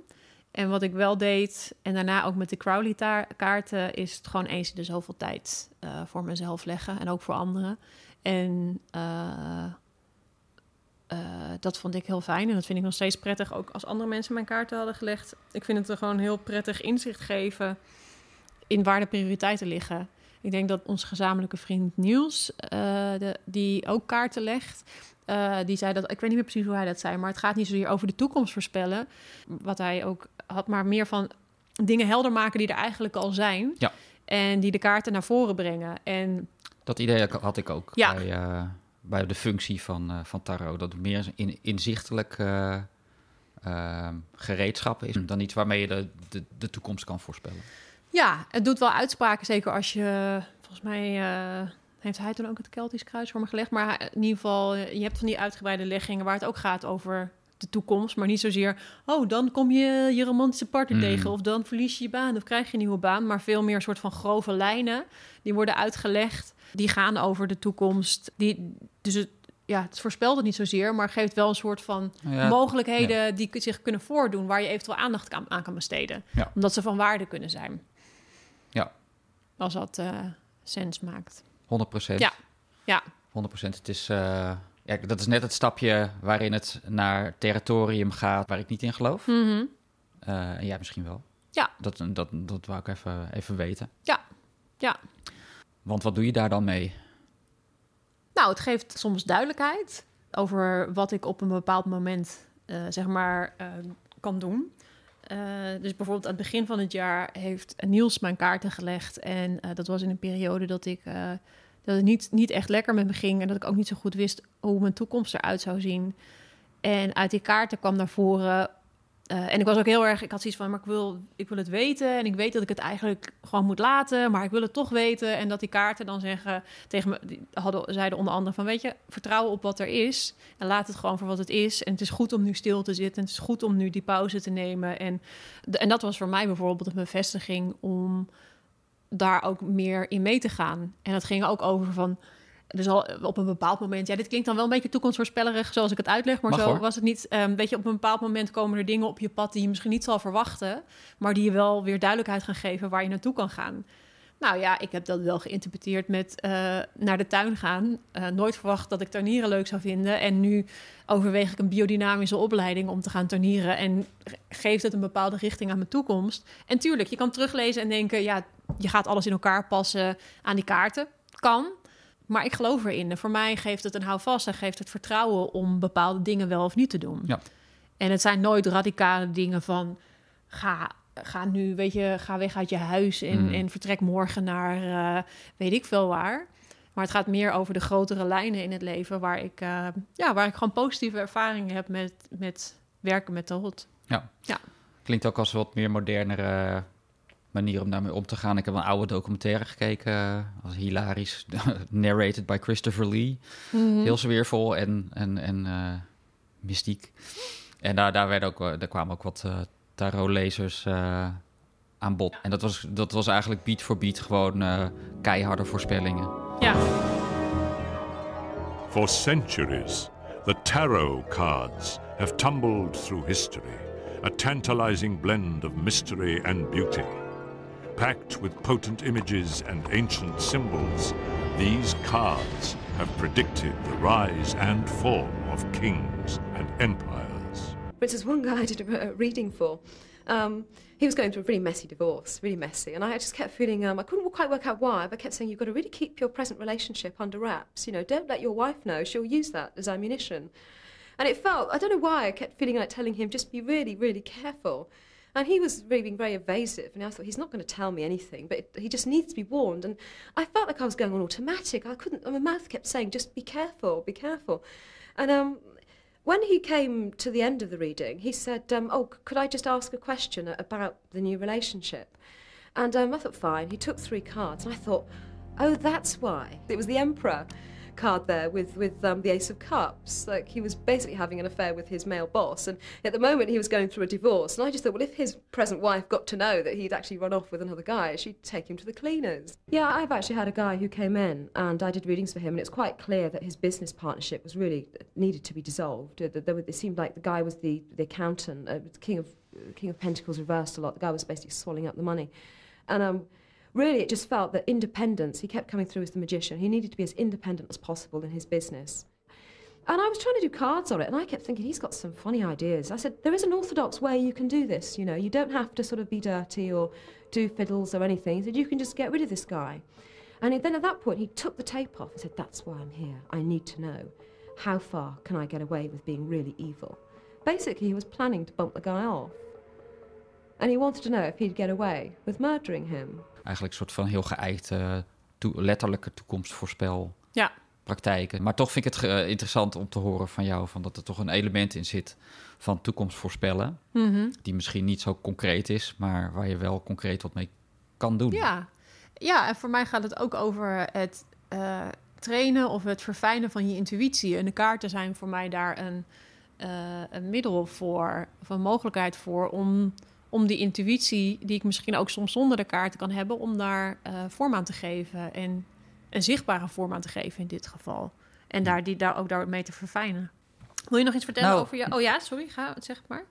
En wat ik wel deed, en daarna ook met de Crowley-kaarten, is het gewoon eens de zoveel tijd eh, voor mezelf leggen. En ook voor anderen. En eh, eh, dat vond ik heel fijn. En dat vind ik nog steeds prettig, ook als andere mensen mijn kaarten hadden gelegd. Ik vind het er gewoon heel prettig inzicht geven in waar de prioriteiten liggen. Ik denk dat onze gezamenlijke vriend Niels, eh, de, die ook kaarten legt, eh, die zei dat, ik weet niet meer precies hoe hij dat zei, maar het gaat niet zozeer over de toekomst voorspellen, wat hij ook had, maar meer van dingen helder maken die er eigenlijk al zijn. Ja. En die de kaarten naar voren brengen. En Dat idee had ik ook Ja. bij, bij de functie van, eh, van tarot. Dat het meer in, inzichtelijk eh, eh, gereedschap is dan iets waarmee je de, de, de toekomst kan voorspellen. ja, het doet wel uitspraken, zeker als je, volgens mij eh, heeft hij toen ook het Keltisch kruis voor me gelegd, maar in ieder geval, je hebt van die uitgebreide leggingen waar het ook gaat over de toekomst, maar niet zozeer, oh, dan kom je je romantische partner Mm. tegen, of dan verlies je je baan, of krijg je een nieuwe baan, maar veel meer een soort van grove lijnen, die worden uitgelegd, die gaan over de toekomst. Die, dus het, ja, het voorspelt het niet zozeer, maar geeft wel een soort van Ja, mogelijkheden die zich kunnen voordoen, waar je eventueel aandacht aan, aan kan besteden, Ja. omdat ze van waarde kunnen zijn. Ja. Als dat eh, sens maakt. 100 procent. Ja. Ja. 100 procent. Het is, eh, ja, dat is net het stapje waarin het naar territorium gaat waar ik niet in geloof. Mhm. Eh, en jij misschien wel. Ja. Dat, dat, dat wou ik even, even weten. Ja. Ja. Want wat doe je daar dan mee? Nou, het geeft soms duidelijkheid over wat ik op een bepaald moment, eh, zeg maar, eh, kan doen. Eh, dus bijvoorbeeld aan het begin van het jaar heeft Niels mijn kaarten gelegd. En dat was in een periode dat ik dat het niet, niet echt lekker met me ging. En dat ik ook niet zo goed wist hoe mijn toekomst eruit zou zien. En uit die kaarten kwam naar voren. Eh, en ik was ook heel erg, ik had zoiets van, maar ik wil, ik wil het weten. En ik weet dat ik het eigenlijk gewoon moet laten, maar ik wil het toch weten. En dat die kaarten dan zeggen tegen me, die hadden, zeiden onder andere van, weet je, vertrouw op wat er is. En laat het gewoon voor wat het is. En het is goed om nu stil te zitten. En het is goed om nu die pauze te nemen. En, en dat was voor mij bijvoorbeeld een bevestiging om daar ook meer in mee te gaan. En dat ging ook over van. Dus al op een bepaald moment, ja, dit klinkt dan wel een beetje toekomstvoorspellerig zoals ik het uitleg, maar Mag, zo hoor. was het niet. Ehm, weet je, op een bepaald moment komen er dingen op je pad die je misschien niet zal verwachten, maar die je wel weer duidelijkheid gaan geven waar je naartoe kan gaan. Nou ja, ik heb dat wel geïnterpreteerd met eh, naar de tuin gaan. Eh, nooit verwacht dat ik tuinieren leuk zou vinden. En nu overweeg ik een biodynamische opleiding om te gaan tuinieren. En ge- geeft het een bepaalde richting aan mijn toekomst. En tuurlijk, je kan teruglezen en denken... ja, je gaat alles in elkaar passen aan die kaarten. Kan, maar ik geloof erin. Voor mij geeft het een houvast en geeft het vertrouwen... om bepaalde dingen wel of niet te doen. Ja. En het zijn nooit radicale dingen van... ga, ga nu, weet je, ga weg uit je huis... en, Mm. en vertrek morgen naar eh, weet ik veel waar... Maar het gaat meer over de grotere lijnen in het leven... waar ik, eh, ja, waar ik gewoon positieve ervaringen heb met, met werken met tarot. Klinkt ook als wat meer modernere manier om daarmee om te gaan. Ik heb een oude documentaire gekeken, eh, als hilarisch, narrated by Christopher Lee. Heel sfeervol en, en, en eh, mystiek. En daar, daar, werden ook, wel- daar kwamen ook wat eh tarotlezers eh aan bod. En dat was, dat was eigenlijk beat voor beat gewoon eh, keiharde voorspellingen. Ja. For centuries, the tarot cards have tumbled through history, a tantalizing blend of mystery and beauty. Packed with potent images and ancient symbols, these cards have predicted the rise and fall of kings and empires. For instance, one guy I did a, a reading for, um, he was going through a really messy divorce, really messy, and I just kept feeling um, I couldn't quite work out why, but I kept saying you've got to really keep your present relationship under wraps. You know, don't let your wife know; she'll use that as ammunition. And it felt I don't know why I kept feeling like telling him just be really, really careful. And he was really being very evasive, and I thought he's not going to tell me anything, but it, he just needs to be warned. And I felt like I was going on automatic. I couldn't. My mouth kept saying, "Just be careful, be careful." And um, when he came to the end of the reading, he said, um, "Oh, could I just ask a question about the new relationship?" And um, I thought, fine. He took three cards, and I thought, oh, that's why. It was the Emperor card there with, with um, the Ace of Cups. Like, he was basically having an affair with his male boss, and at the moment he was going through a divorce. And I just thought, well, if his present wife got to know that he'd actually run off with another guy, she'd take him to the cleaners. Yeah, I've actually had a guy who came in, and I did readings for him, and it's quite clear that his business partnership was really needed to be dissolved. Uh, it seemed like the guy was the, the accountant, uh, King of King of Pentacles reversed a lot. The guy was basically swallowing up the money. And um, really, it just felt that independence, he kept coming through as the magician. He needed to be as independent as possible in his business. And I was trying to do cards on it, and I kept thinking, he's got some funny ideas. I said, there is an orthodox way you can do this, you know. You don't have to sort of be dirty or do fiddles or anything. He said, you can just get rid of this guy. And he, then at that point, he took the tape off and said, that's why I'm here. I need to know how far can I get away with being really evil. Basically, he was planning to bump the guy off. And he wanted to know if he'd get away with murdering him. Eigenlijk een soort van heel geëikte, eh, letterlijke toekomstvoorspelpraktijken. Ja. Maar toch vind ik het ge- interessant om te horen van jou... Van dat er toch een element in zit van toekomst voorspellen... Mhm. die misschien niet zo concreet is... maar waar je wel concreet wat mee kan doen. Ja. ja, en voor mij gaat het ook over het eh, trainen of het verfijnen van je intuïtie. En de kaarten zijn voor mij daar een, eh, een middel voor, of een mogelijkheid voor om, om die intuïtie, die ik misschien ook soms zonder de kaarten kan hebben, om daar eh, vorm aan te geven. En een zichtbare vorm aan te geven in dit geval. En daar, die, daar ook daarmee te verfijnen. Wil je nog iets vertellen Nou, over je... Oh ja, sorry, ga, zeg maar.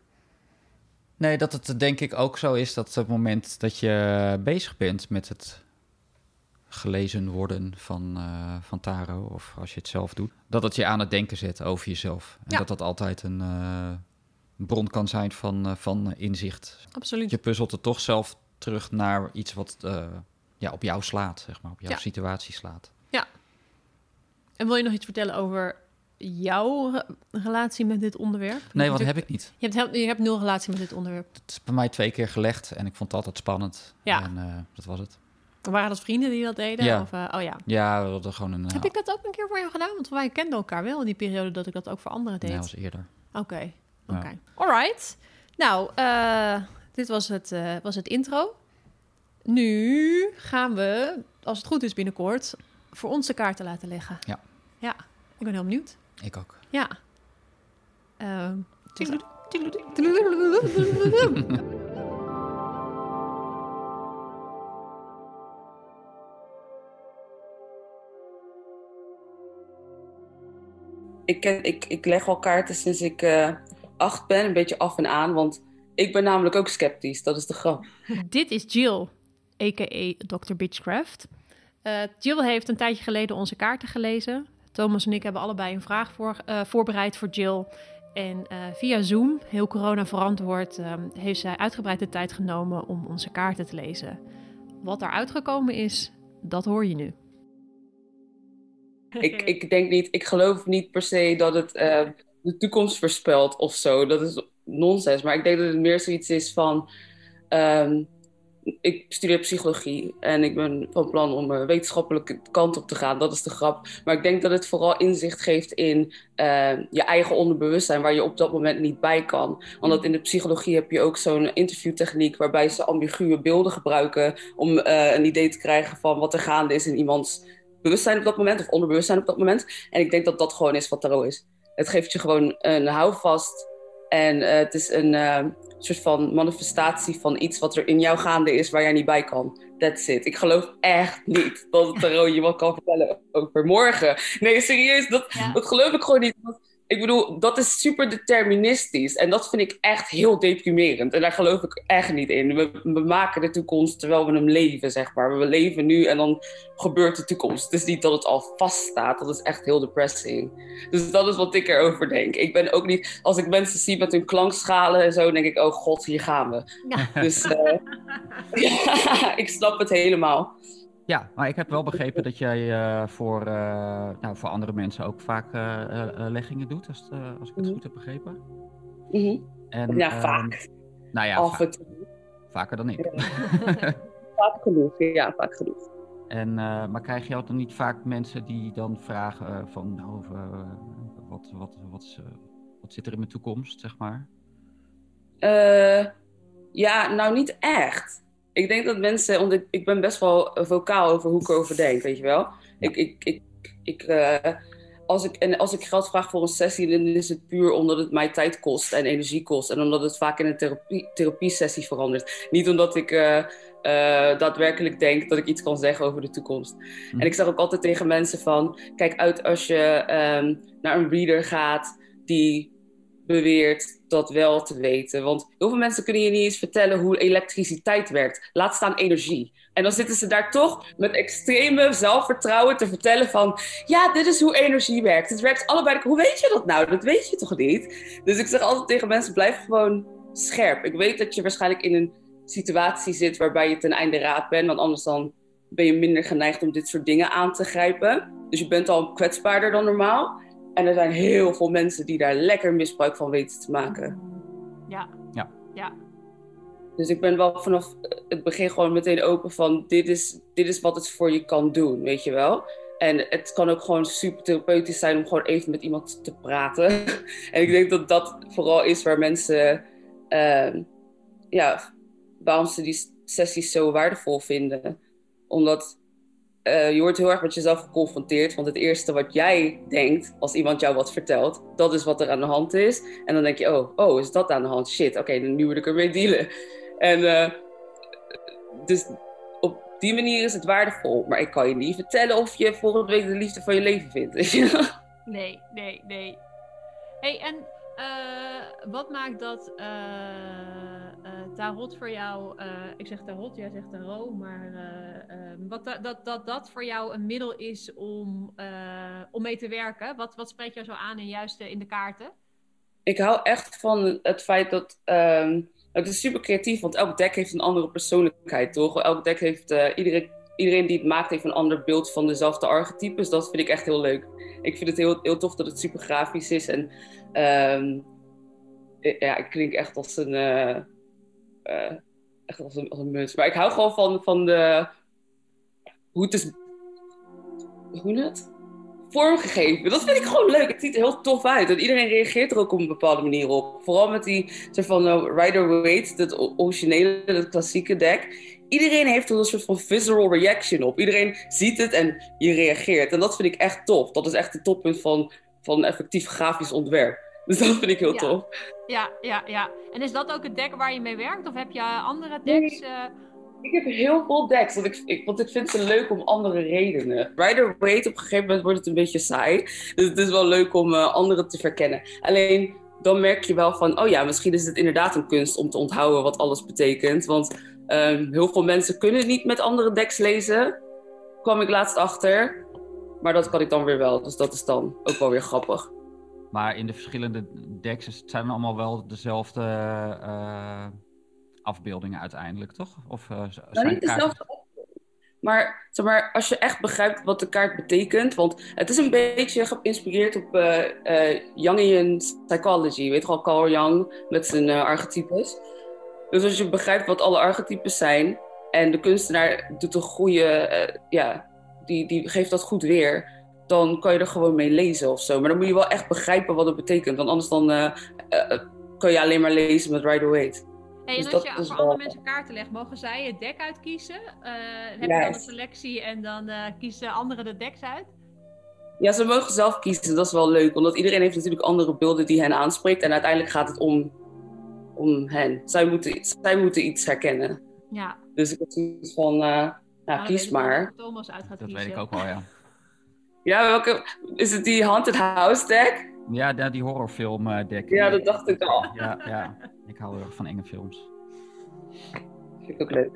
Nee, dat het denk ik ook zo is dat op het moment dat je bezig bent met het gelezen worden van, eh, van tarot, of als je het zelf doet, dat het je aan het denken zet over jezelf. En Ja. dat dat altijd een eh, bron kan zijn van, eh, van inzicht. Absoluut. Je puzzelt het toch zelf terug naar iets wat eh, ja, op jou slaat, zeg maar, op jouw Ja. situatie slaat. En wil je nog iets vertellen over jouw re- relatie met dit onderwerp? Nee, wat heb ik niet. Je hebt, je hebt nul relatie met dit onderwerp. Het is bij mij twee keer gelegd en ik vond het altijd spannend. Ja. En eh, dat was het. Waren dat vrienden die dat deden? Ja. Of, oh ja. Ja, we hadden gewoon een... Heb ik dat ook een keer voor jou gedaan? Want wij kenden elkaar wel in die periode dat ik dat ook voor anderen deed. Nee, dat was eerder. Oké, Ja. Oké. Alright. Nou, eh, dit was het, eh, was het intro. Nu gaan we, als het goed is binnenkort, voor ons de kaarten laten leggen. Ja. Ja, ik ben heel benieuwd. Ik ook. Ja. Ehm, ik, ken, ik, ik leg al kaarten sinds ik eh, acht ben, een beetje af en aan. Want ik ben namelijk ook sceptisch, dat is de grap. Dit is Jill, a.k.a. Dr. Bitchcraft. Eh, Jill heeft een tijdje geleden onze kaarten gelezen. Thomas en ik hebben allebei een vraag voor, eh, voorbereid voor Jill. En eh, via Zoom, heel corona verantwoord, eh, heeft zij uitgebreid de tijd genomen om onze kaarten te lezen. Wat daar uitgekomen is, dat hoor je nu. Ik, ik denk niet, ik geloof niet per se dat het de toekomst voorspelt of zo. Dat is nonsens. Maar ik denk dat het meer zoiets is van. ehm, ik studeer psychologie en ik ben van plan om een wetenschappelijke kant op te gaan. Dat is de grap. Maar ik denk dat het vooral inzicht geeft in eh, je eigen onderbewustzijn, waar je op dat moment niet bij kan. Want in de psychologie heb je ook zo'n interviewtechniek waarbij ze ambiguë beelden gebruiken om eh, een idee te krijgen van wat er gaande is in iemands bewustzijn op dat moment of onderbewustzijn op dat moment. En ik denk dat dat gewoon is wat tarot is. Het geeft je gewoon een houvast En eh, het is een eh, soort van manifestatie van iets wat er in jou gaande is waar jij niet bij kan. That's it. Ik geloof echt niet dat het tarot je wat kan vertellen over morgen. Nee, serieus, dat, Ja. dat geloof ik gewoon niet. Want, ik bedoel, dat is super deterministisch. En dat vind ik echt heel deprimerend. En daar geloof ik echt niet in. We, we maken de toekomst terwijl we hem leven, zeg maar. We leven nu en dan gebeurt de toekomst. Het is niet dat het al vaststaat. Dat is echt heel depressing. Dus dat is wat ik erover denk. Ik ben ook niet... Als ik mensen zie met hun klankschalen en zo, denk ik... Oh god, hier gaan we. Ja. Dus eh, ja, ik snap het helemaal. Ja, maar ik heb wel begrepen dat jij eh, voor, eh, nou, voor andere mensen ook vaak eh, leggingen doet, als, als ik het Mhm. goed heb begrepen. Mhm. En, Ja, ehm, vaak. Nou ja, Af va- en toe. vaker dan ik. Vaak genoeg. Ja, vaak genoeg. En, maar krijg je ook dan niet vaak mensen die dan vragen van, nou, wat, wat, wat, wat zit er in mijn toekomst, zeg maar? Ja, nou niet echt. Ik denk dat mensen, want ik, ik ben best wel eh, vocaal over hoe ik erover denk, weet je wel. Ik, ik, ik, ik, eh, als ik, en als ik geld vraag voor een sessie, dan is het puur omdat het mij tijd kost en energie kost. En omdat het vaak in een therapie, therapiesessie verandert. Niet omdat ik eh, daadwerkelijk denk dat ik iets kan zeggen over de toekomst. Hm. En ik zeg ook altijd tegen mensen van, kijk uit als je ehm, naar een reader gaat die beweert dat wel te weten. Want heel veel mensen kunnen je niet eens vertellen hoe elektriciteit werkt. Laat staan energie. En dan zitten ze daar toch met extreme zelfvertrouwen te vertellen van... Ja, dit is hoe energie werkt. Het werkt allebei. Hoe weet je dat nou? Dat weet je toch niet? Dus ik zeg altijd tegen mensen, blijf gewoon scherp. Ik weet dat je waarschijnlijk in een situatie zit waarbij je ten einde raad bent. Want anders dan ben je minder geneigd om dit soort dingen aan te grijpen. Dus je bent al kwetsbaarder dan normaal. En er zijn heel veel mensen die daar lekker misbruik van weten te maken. Ja. Ja. Ja. Dus ik ben wel vanaf het begin gewoon meteen open van dit is, dit is wat het voor je kan doen, weet je wel. En het kan ook gewoon super therapeutisch zijn om gewoon even met iemand te praten. en ik denk dat dat vooral is waar mensen, ehm, ja, waarom ze die sessies zo waardevol vinden. Omdat eh, je wordt heel erg met jezelf geconfronteerd. Want het eerste wat jij denkt als iemand jou wat vertelt, dat is wat er aan de hand is. En dan denk je, oh, oh is dat aan de hand? Shit, oké, dan nu moet ik ermee dealen. En eh, dus op die manier is het waardevol. Maar ik kan je niet vertellen of je volgende week de liefde van je leven vindt. Nee, nee, nee. hey, en eh, wat maakt dat eh, eh, tarot voor jou... ik zeg tarot, jij zegt tarot, maar eh, eh, wat da- dat, dat dat voor jou een middel is om, om mee te werken? Wat, wat spreekt jou zo aan en juist in de kaarten? ik hou echt van het feit dat. ehm, het is super creatief, want elk deck heeft een andere persoonlijkheid, toch? Elk deck heeft. iedereen, iedereen die het maakt, heeft een ander beeld van dezelfde archetypes. Dat vind ik echt heel leuk. Ik vind het heel, heel tof dat het super grafisch is. En. Eh, ja, ik klink echt als een. eh, eh, echt als een, als een muts. Maar ik hou gewoon van, van de. Hoe het is. Hoe het? vormgegeven. Dat vind ik gewoon leuk. Het ziet er heel tof uit. En iedereen reageert er ook op een bepaalde manier op. Vooral met die soort van uh, Rider-Waite, dat originele, dat klassieke deck. Iedereen heeft er een soort van visceral reaction op. Iedereen ziet het en je reageert. En dat vind ik echt tof. Dat is echt het toppunt van, van effectief grafisch ontwerp. Dus dat vind ik heel Ja. tof. Ja, ja, ja. En is dat ook het deck waar je mee werkt? Of heb je andere decks? eh? Ik heb heel veel decks, want ik, ik, want ik vind ze leuk om andere redenen. Rider Waite, op een gegeven moment wordt het een beetje saai. Dus het is wel leuk om eh, anderen te verkennen. Alleen dan merk je wel van, oh ja, misschien is het inderdaad een kunst om te onthouden wat alles betekent. Want ehm, heel veel mensen kunnen niet met andere decks lezen, kwam ik laatst achter. Maar dat kan ik dan weer wel, dus dat is dan ook wel weer grappig. Maar in de verschillende decks het zijn allemaal wel dezelfde eh, afbeeldingen uiteindelijk, toch? Of Nou, zijn niet kaarten- dezelfde opstelling. Maar, zeg maar als je echt begrijpt wat de kaart betekent. Want het is een beetje geïnspireerd op eh eh, Jungian psychology. Weet je wel, Carl Jung met zijn archetypes. Dus als je begrijpt wat alle archetypes zijn. En de kunstenaar doet een goede. ja, die, die geeft dat goed weer. Dan kan je er gewoon mee lezen of zo. Maar dan moet je wel echt begrijpen wat het betekent. Want anders dan kan je alleen maar lezen met Rider Waite. Hey, Dus en als dat je voor wel- andere mensen kaarten legt, mogen zij het deck uitkiezen? Eh heb je dan een selectie en dan eh, kiezen anderen de decks uit? Ja, ze mogen zelf kiezen, dat is wel leuk. Omdat iedereen heeft natuurlijk andere beelden die hen aanspreekt. En uiteindelijk gaat het om, om hen. Zij moeten, zij moeten iets herkennen. Ja. Dus ik heb zoiets van, uh, nou, Nou, kies maar. Thomas uit gaat Dat kiezen. weet ik ook wel, ja. Ja, welke, is het die Haunted House deck? Ja, die horrorfilm eh deck. Ja, dat dacht ik al. Ja, ja. Ik hou heel erg van enge films. Vind ik ook leuk.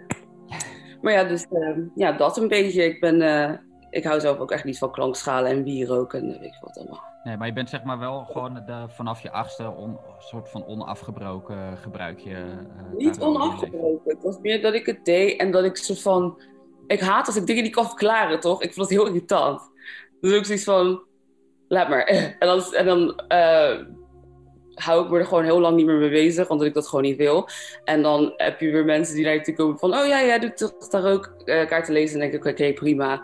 Maar ja, dus ehm, ja, dat een beetje. Ik ben, eh, ik hou zelf ook echt niet van klankschalen en wierook en weet ik wat allemaal. Nee, maar je bent zeg maar wel gewoon de, vanaf je achtste on, soort van onafgebroken gebruik je. eh, Niet in je leven. onafgebroken. Het was meer dat ik het deed en dat ik zo van... Ik haat als ik dingen niet kan verklaren, toch? Ik vond het heel irritant. Dus ook zoiets van... Laat maar. En dan, en dan eh, hou ik me er gewoon heel lang niet meer mee bezig, omdat ik dat gewoon niet wil. En dan heb je weer mensen die naar je toe komen van... Oh ja, jij doet toch daar ook eh, kaarten lezen? En dan denk ik, oké, prima.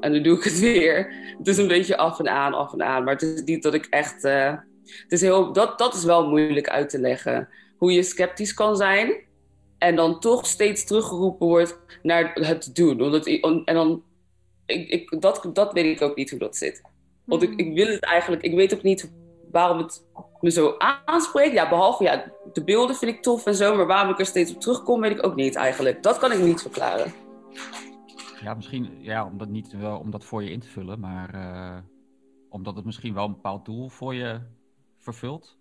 En dan doe ik het weer. Het is een beetje af en aan, af en aan. Maar het is niet dat ik echt... eh, het is heel, dat, dat is wel moeilijk uit te leggen. Hoe je sceptisch kan zijn... En dan toch steeds teruggeroepen wordt naar het doen. Omdat, en dan, ik, ik, dat, dat weet ik ook niet hoe dat zit. Want ik, ik wil het eigenlijk, ik weet ook niet waarom het me zo aanspreekt. Ja, behalve ja, de beelden vind ik tof en zo, maar waarom ik er steeds op terugkom, weet ik ook niet eigenlijk. Dat kan ik niet verklaren. Ja, misschien ja, om dat niet wel om dat voor je in te vullen, maar eh, omdat het misschien wel een bepaald doel voor je vervult.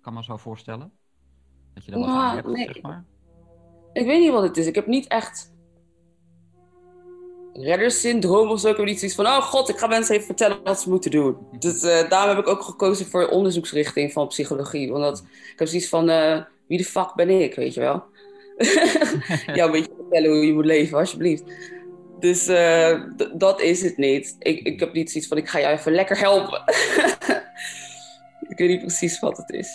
Kan me zo voorstellen. Dat je wat Nou, aan hebt, nee. zeg maar. Ik weet niet wat het is. Ik heb niet echt reddersyndroom of zo. Ik heb niet zoiets van, oh god, ik ga mensen even vertellen wat ze moeten doen. Dus eh, daarom heb ik ook gekozen voor onderzoeksrichting van psychologie. Want ik heb zoiets van, eh, wie de fuck ben ik, weet je wel? ja, een beetje vertellen hoe je moet leven, alsjeblieft. Dus eh, dat is het niet. Ik, ik heb niet zoiets van, ik ga jou even lekker helpen. ik weet niet precies wat het is.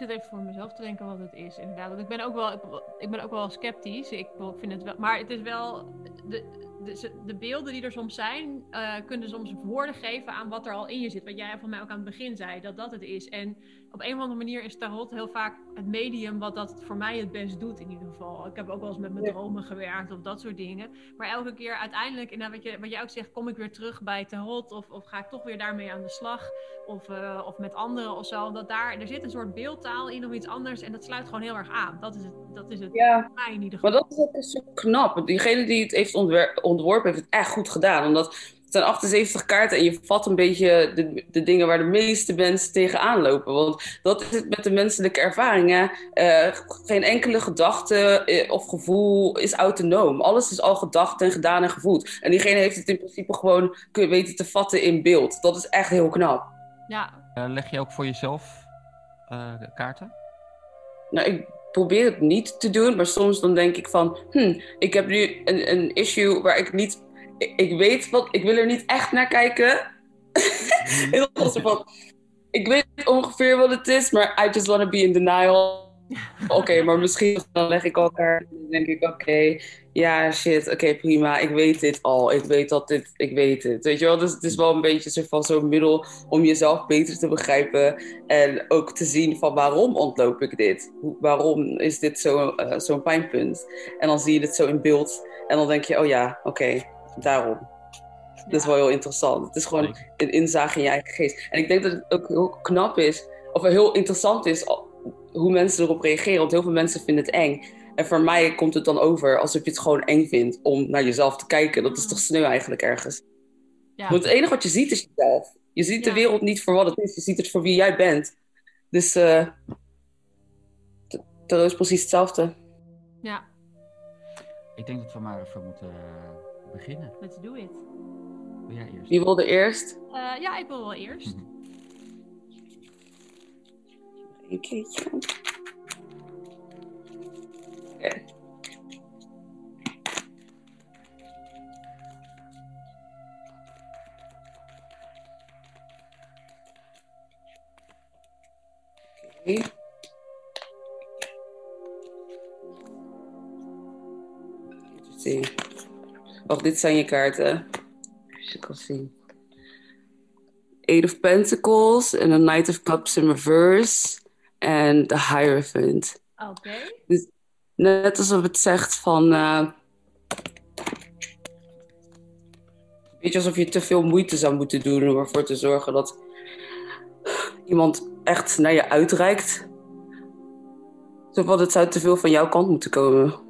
Zit even voor mezelf te denken wat het is, inderdaad. Ik ben ook wel, ik, ik ben ook wel sceptisch. Ik, ik vind het wel, maar het is wel. De, de, de beelden die er soms zijn, eh, kunnen soms woorden geven aan wat er al in je zit. Wat jij van mij ook aan het begin zei, dat dat het is. En op een of andere manier is tarot heel vaak het medium wat dat voor mij het best doet, in ieder geval. Ik heb ook wel eens met mijn Ja. dromen gewerkt of dat soort dingen. Maar elke keer uiteindelijk, inderdaad, wat, je, wat jij ook zegt, kom ik weer terug bij tarot of, of ga ik toch weer daarmee aan de slag of, eh, of met anderen of zo. Dat daar, er zit een soort beeldtaal in of iets anders en dat sluit gewoon heel erg aan. Dat is het, dat is het Ja. voor mij in ieder Maar geval. dat is ook zo knap. Diegene die het heeft ontworpen, heeft het echt goed gedaan. Omdat zijn 78 kaarten en je vat een beetje de, de dingen waar de meeste mensen tegenaan lopen. Want dat is het met de menselijke ervaringen. Eh, geen enkele gedachte eh, of gevoel is autonoom. Alles is al gedacht en gedaan en gevoeld. En diegene heeft het in principe gewoon kunnen weten te vatten in beeld. Dat is echt heel knap. Ja, Eh, leg je ook voor jezelf eh, kaarten? Nou, ik probeer het niet te doen, maar soms dan denk ik van, hm, ik heb nu een, een issue waar ik niet, ik, weet wat, ik wil er niet echt naar kijken. Heel zo van, ik weet ongeveer wat het is, maar I just want to be in denial. Oké, maar misschien dan leg ik elkaar, dan denk ik, oké, ja, shit, oké, prima, ik weet dit al, ik weet dat dit, ik weet het, weet je wel, dus het is wel een beetje zo van zo'n middel om jezelf beter te begrijpen en ook te zien van waarom ontloop ik dit? Waarom is dit zo, eh, zo'n pijnpunt? En dan zie je het zo in beeld en dan denk je, oh ja, oké, daarom. Dat is wel heel interessant. Het is gewoon een inzage in je eigen geest. En ik denk dat het ook heel knap is, of heel interessant is, hoe mensen erop reageren. Want heel veel mensen vinden het eng. En voor mij komt het dan over alsof je het gewoon eng vindt om naar jezelf te kijken. Dat is toch sneu eigenlijk ergens. ja. Want het enige wat je ziet is jezelf. Je ziet de wereld niet voor wat het is. Je ziet het voor wie jij bent. Dus eh t- dat is precies hetzelfde. ja, Ik denk dat we maar even moeten eh, beginnen. let's do it. Wil jij eerst? Wie wilde eerst? Eh, ja, ik wil wel eerst. Mhm. Een keertje. Oké. Oké. Even zien. Wacht, dit zijn je kaarten. Als je kan zien. Eight of Pentacles en een Knight of Cups in reverse en de Hierophant. Oké. Net alsof het zegt van... eh, Weet je, alsof je te veel moeite zou moeten doen om ervoor te zorgen dat iemand echt naar je uitreikt. Zo van, het zou te veel van jouw kant moeten komen.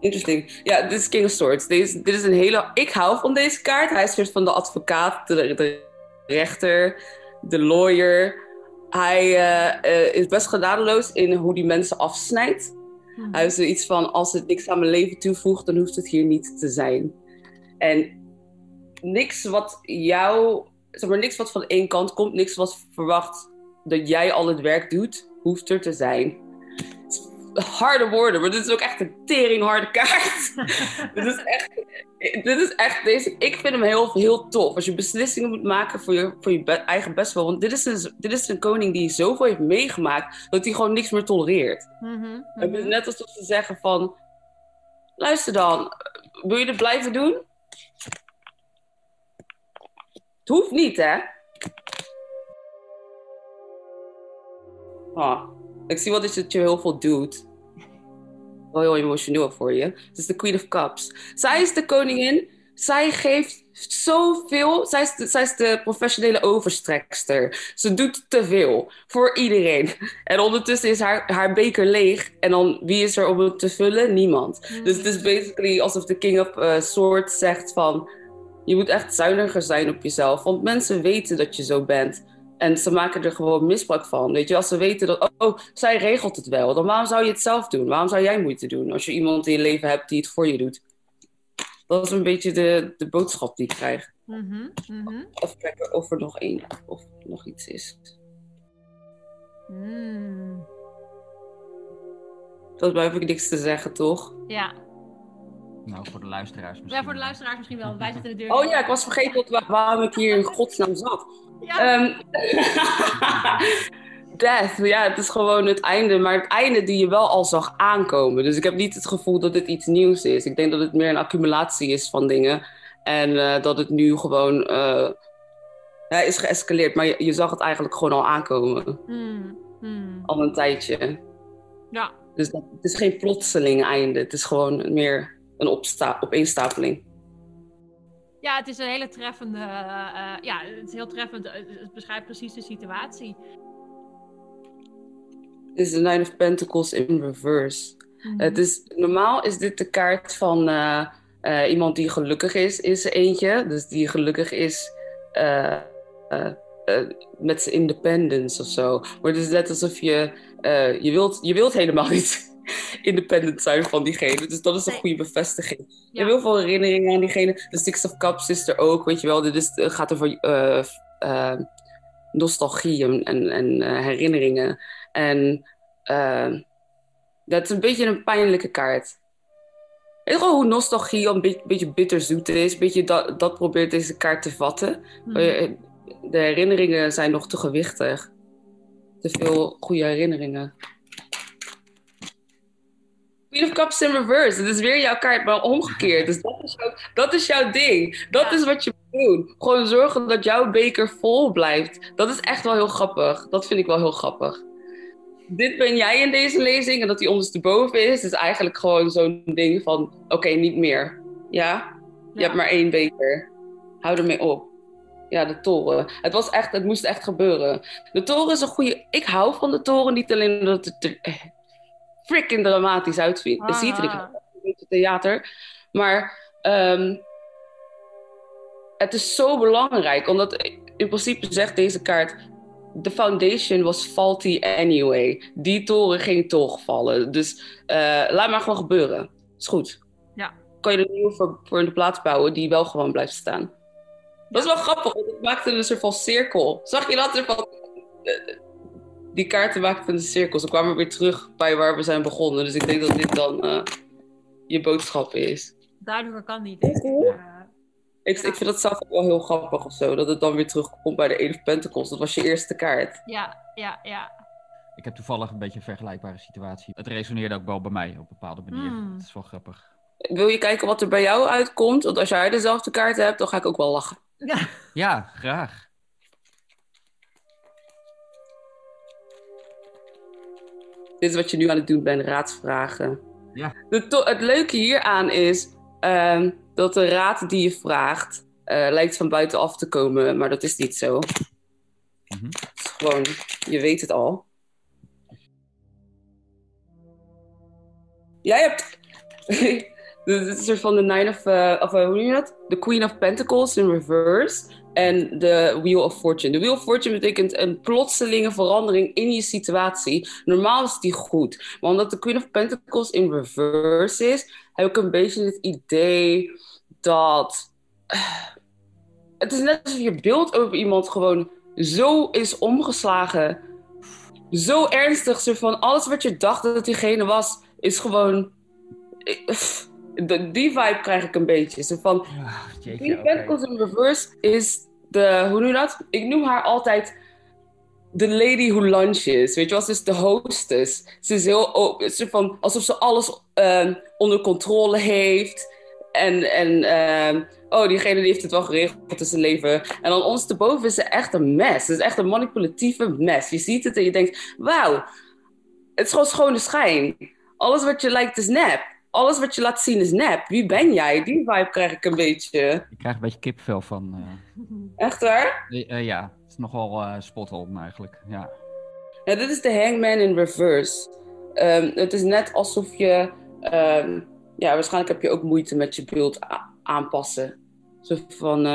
Interesting. Ja, dit is King of Swords. Deze, dit is een hele... Ik hou van deze kaart. Hij is soort van de advocaat, de, de rechter, de lawyer. Hij eh, eh, is best genadeloos in hoe hij mensen afsnijdt. Hij heeft zoiets van, als het niks aan mijn leven toevoegt, dan hoeft het hier niet te zijn. En niks wat jou, zeg maar, niks wat van één kant komt, niks wat verwacht dat jij al het werk doet, hoeft er te zijn. Harde woorden, maar dit is ook echt een teringharde kaart. dit is echt, dit is echt deze, ik vind hem heel, heel tof. Als je beslissingen moet maken voor je, voor je be- eigen bestwil. Want dit is, een, dit is een koning die zoveel heeft meegemaakt, dat hij gewoon niks meer tolereert. Het is mhm. net alsof ze zeggen van... Luister dan, wil je dit blijven doen? Het hoeft niet, hè? Ah, ik zie wel dat je, dat je heel veel doet. Wel heel emotioneel voor je. Het is de Queen of Cups. Zij is de koningin. Zij geeft zoveel. Zij is de, zij is de professionele overstrekster. Ze doet te veel voor iedereen. En ondertussen is haar, haar beker leeg. En dan, wie is er om het te vullen? Niemand. Dus het is basically alsof de King of uh, Swords zegt van... Je moet echt zuiniger zijn op jezelf. Want mensen weten dat je zo bent. En ze maken er gewoon misbruik van. Weet je, als ze weten dat, oh, zij regelt het wel. Dan waarom zou je het zelf doen? Waarom zou jij moeite doen? Als je iemand in je leven hebt die het voor je doet. Dat is een beetje de, de boodschap die ik krijg. Even kijken of er nog één of nog iets is. Mm. Dat blijf ik niks te zeggen, toch? Ja. Nou, voor de luisteraars misschien. ja, voor de luisteraars misschien wel. Wij zitten de deur. Oh ja, ik was vergeten waarom ik hier in godsnaam zat. Ja. Ehm, death, ja, het is gewoon het einde, maar het einde die je wel al zag aankomen. Dus ik heb niet het gevoel dat dit iets nieuws is. Ik denk dat het meer een accumulatie is van dingen. En eh, dat het nu gewoon eh, ja, is geëscaleerd. Maar je, je zag het eigenlijk gewoon al aankomen. Mm, mm. Al een tijdje. Ja. Dus dat, het is geen plotseling einde. Het is gewoon meer een opeenstapeling. Ja, het is een hele treffende. eh, eh, ja, het is heel treffend. Eh, Het beschrijft precies de situatie. Dit is de Nine of Pentacles in reverse. Mhm. Het is, normaal is dit de kaart van iemand die gelukkig is, is er eentje. Dus die gelukkig is met zijn independence of zo. Maar het is net alsof je, je, wilt, je wilt helemaal niet independent zijn van diegene. Dus dat is een goede bevestiging. Ja. hebt heel veel herinneringen aan diegene. De Six of Cups is er ook, weet je wel. Dit is, het gaat over eh, eh, nostalgie en, en, en eh, herinneringen. En eh, dat is een beetje een pijnlijke kaart. Weet je wel hoe nostalgie al een beetje, beetje bitterzoet is? Een beetje dat, dat probeert deze kaart te vatten. Eh, De herinneringen zijn nog te gewichtig. Te veel goede herinneringen. Queen of Cups in reverse. Het is weer jouw kaart, maar omgekeerd. Dus dat is, jouw, dat is jouw ding. Dat Ja. is wat je moet doen. Gewoon zorgen dat jouw beker vol blijft. Dat is echt wel heel grappig. Dat vind ik wel heel grappig. Dit ben jij in deze lezing en dat die ondersteboven is, is eigenlijk gewoon zo'n ding van: oké, niet meer. Ja? Je Ja. hebt maar één beker. Hou ermee op. Ja, de toren. Het, was echt, het moest echt gebeuren. De toren is een goede. Ik hou van de toren, niet alleen omdat het freaking dramatisch uitziet. Ah. ziet. Ik van een beetje theater. Maar ehm, het is zo belangrijk, omdat in principe zegt deze kaart. The foundation was faulty anyway. Die toren ging toch vallen. Dus eh, laat maar gewoon gebeuren. Is goed. Ja. Kan je er nieuw voor, voor in de plaats bouwen die wel gewoon blijft staan. Dat is wel grappig, want het maakte een soort van cirkel. Zag je dat? Er van, die kaarten maakten een cirkel. Ze kwamen weer terug bij waar we zijn begonnen. Dus ik denk dat dit dan eh, je boodschap is. Duidelijker kan niet. denk ik. Eh, Ik, ik vind dat zelf ook wel heel grappig of zo. Dat het dan weer terugkomt bij de Eight of Pentacles. Dat was je eerste kaart. ja, ja, ja. Ik heb toevallig een beetje een vergelijkbare situatie. Het resoneerde ook wel bij mij op een bepaalde manier. Mm. Het is wel grappig. Wil je kijken wat er bij jou uitkomt? Want als jij dezelfde kaart hebt, dan ga ik ook wel lachen. ja. Ja, graag. Dit is wat je nu aan het doen bent, raadsvragen. Ja. De het leuke hieraan is, ehm, dat de raad die je vraagt eh, lijkt van buitenaf te komen, maar dat is niet zo. Mhm. Het is gewoon, je weet het al. Jij hebt. Dit is een soort van de Nine of. eh, of eh, hoe noem je dat? De Queen of Pentacles in reverse. En de Wheel of Fortune. De Wheel of Fortune betekent een plotselinge verandering in je situatie. Normaal is die goed. Maar omdat de Queen of Pentacles in reverse is, heb ik een beetje het idee dat. Het is net alsof je beeld over iemand gewoon zo is omgeslagen. Zo ernstig. Zo van alles wat je dacht dat diegene was, is gewoon. De- Die vibe krijg ik een beetje. Zo van, Queen of Pentacles in reverse is de, hoe noem dat? Ik noem haar altijd de lady who lunches. Weet je wel, ze is de hostess. Ze is heel open, ze van, alsof ze alles ehm, onder controle heeft. En, en ehm, oh, diegene die heeft het wel geregeld in zijn leven. En dan ons erboven is ze echt een mes. Het is echt een manipulatieve mes. Je ziet het en je denkt, wauw, het is gewoon schone schijn. Alles wat je lijkt is nep. Alles wat je laat zien is nep. Wie ben jij? Die vibe krijg ik een beetje. Ik krijg een beetje kipvel van. eh, Echt waar? eh, ja, het is nogal eh spot on eigenlijk. Ja. Ja, dit is de Hangman in reverse. Ehm, het is net alsof je... ehm, ja, waarschijnlijk heb je ook moeite met je beeld aanpassen. Zo van...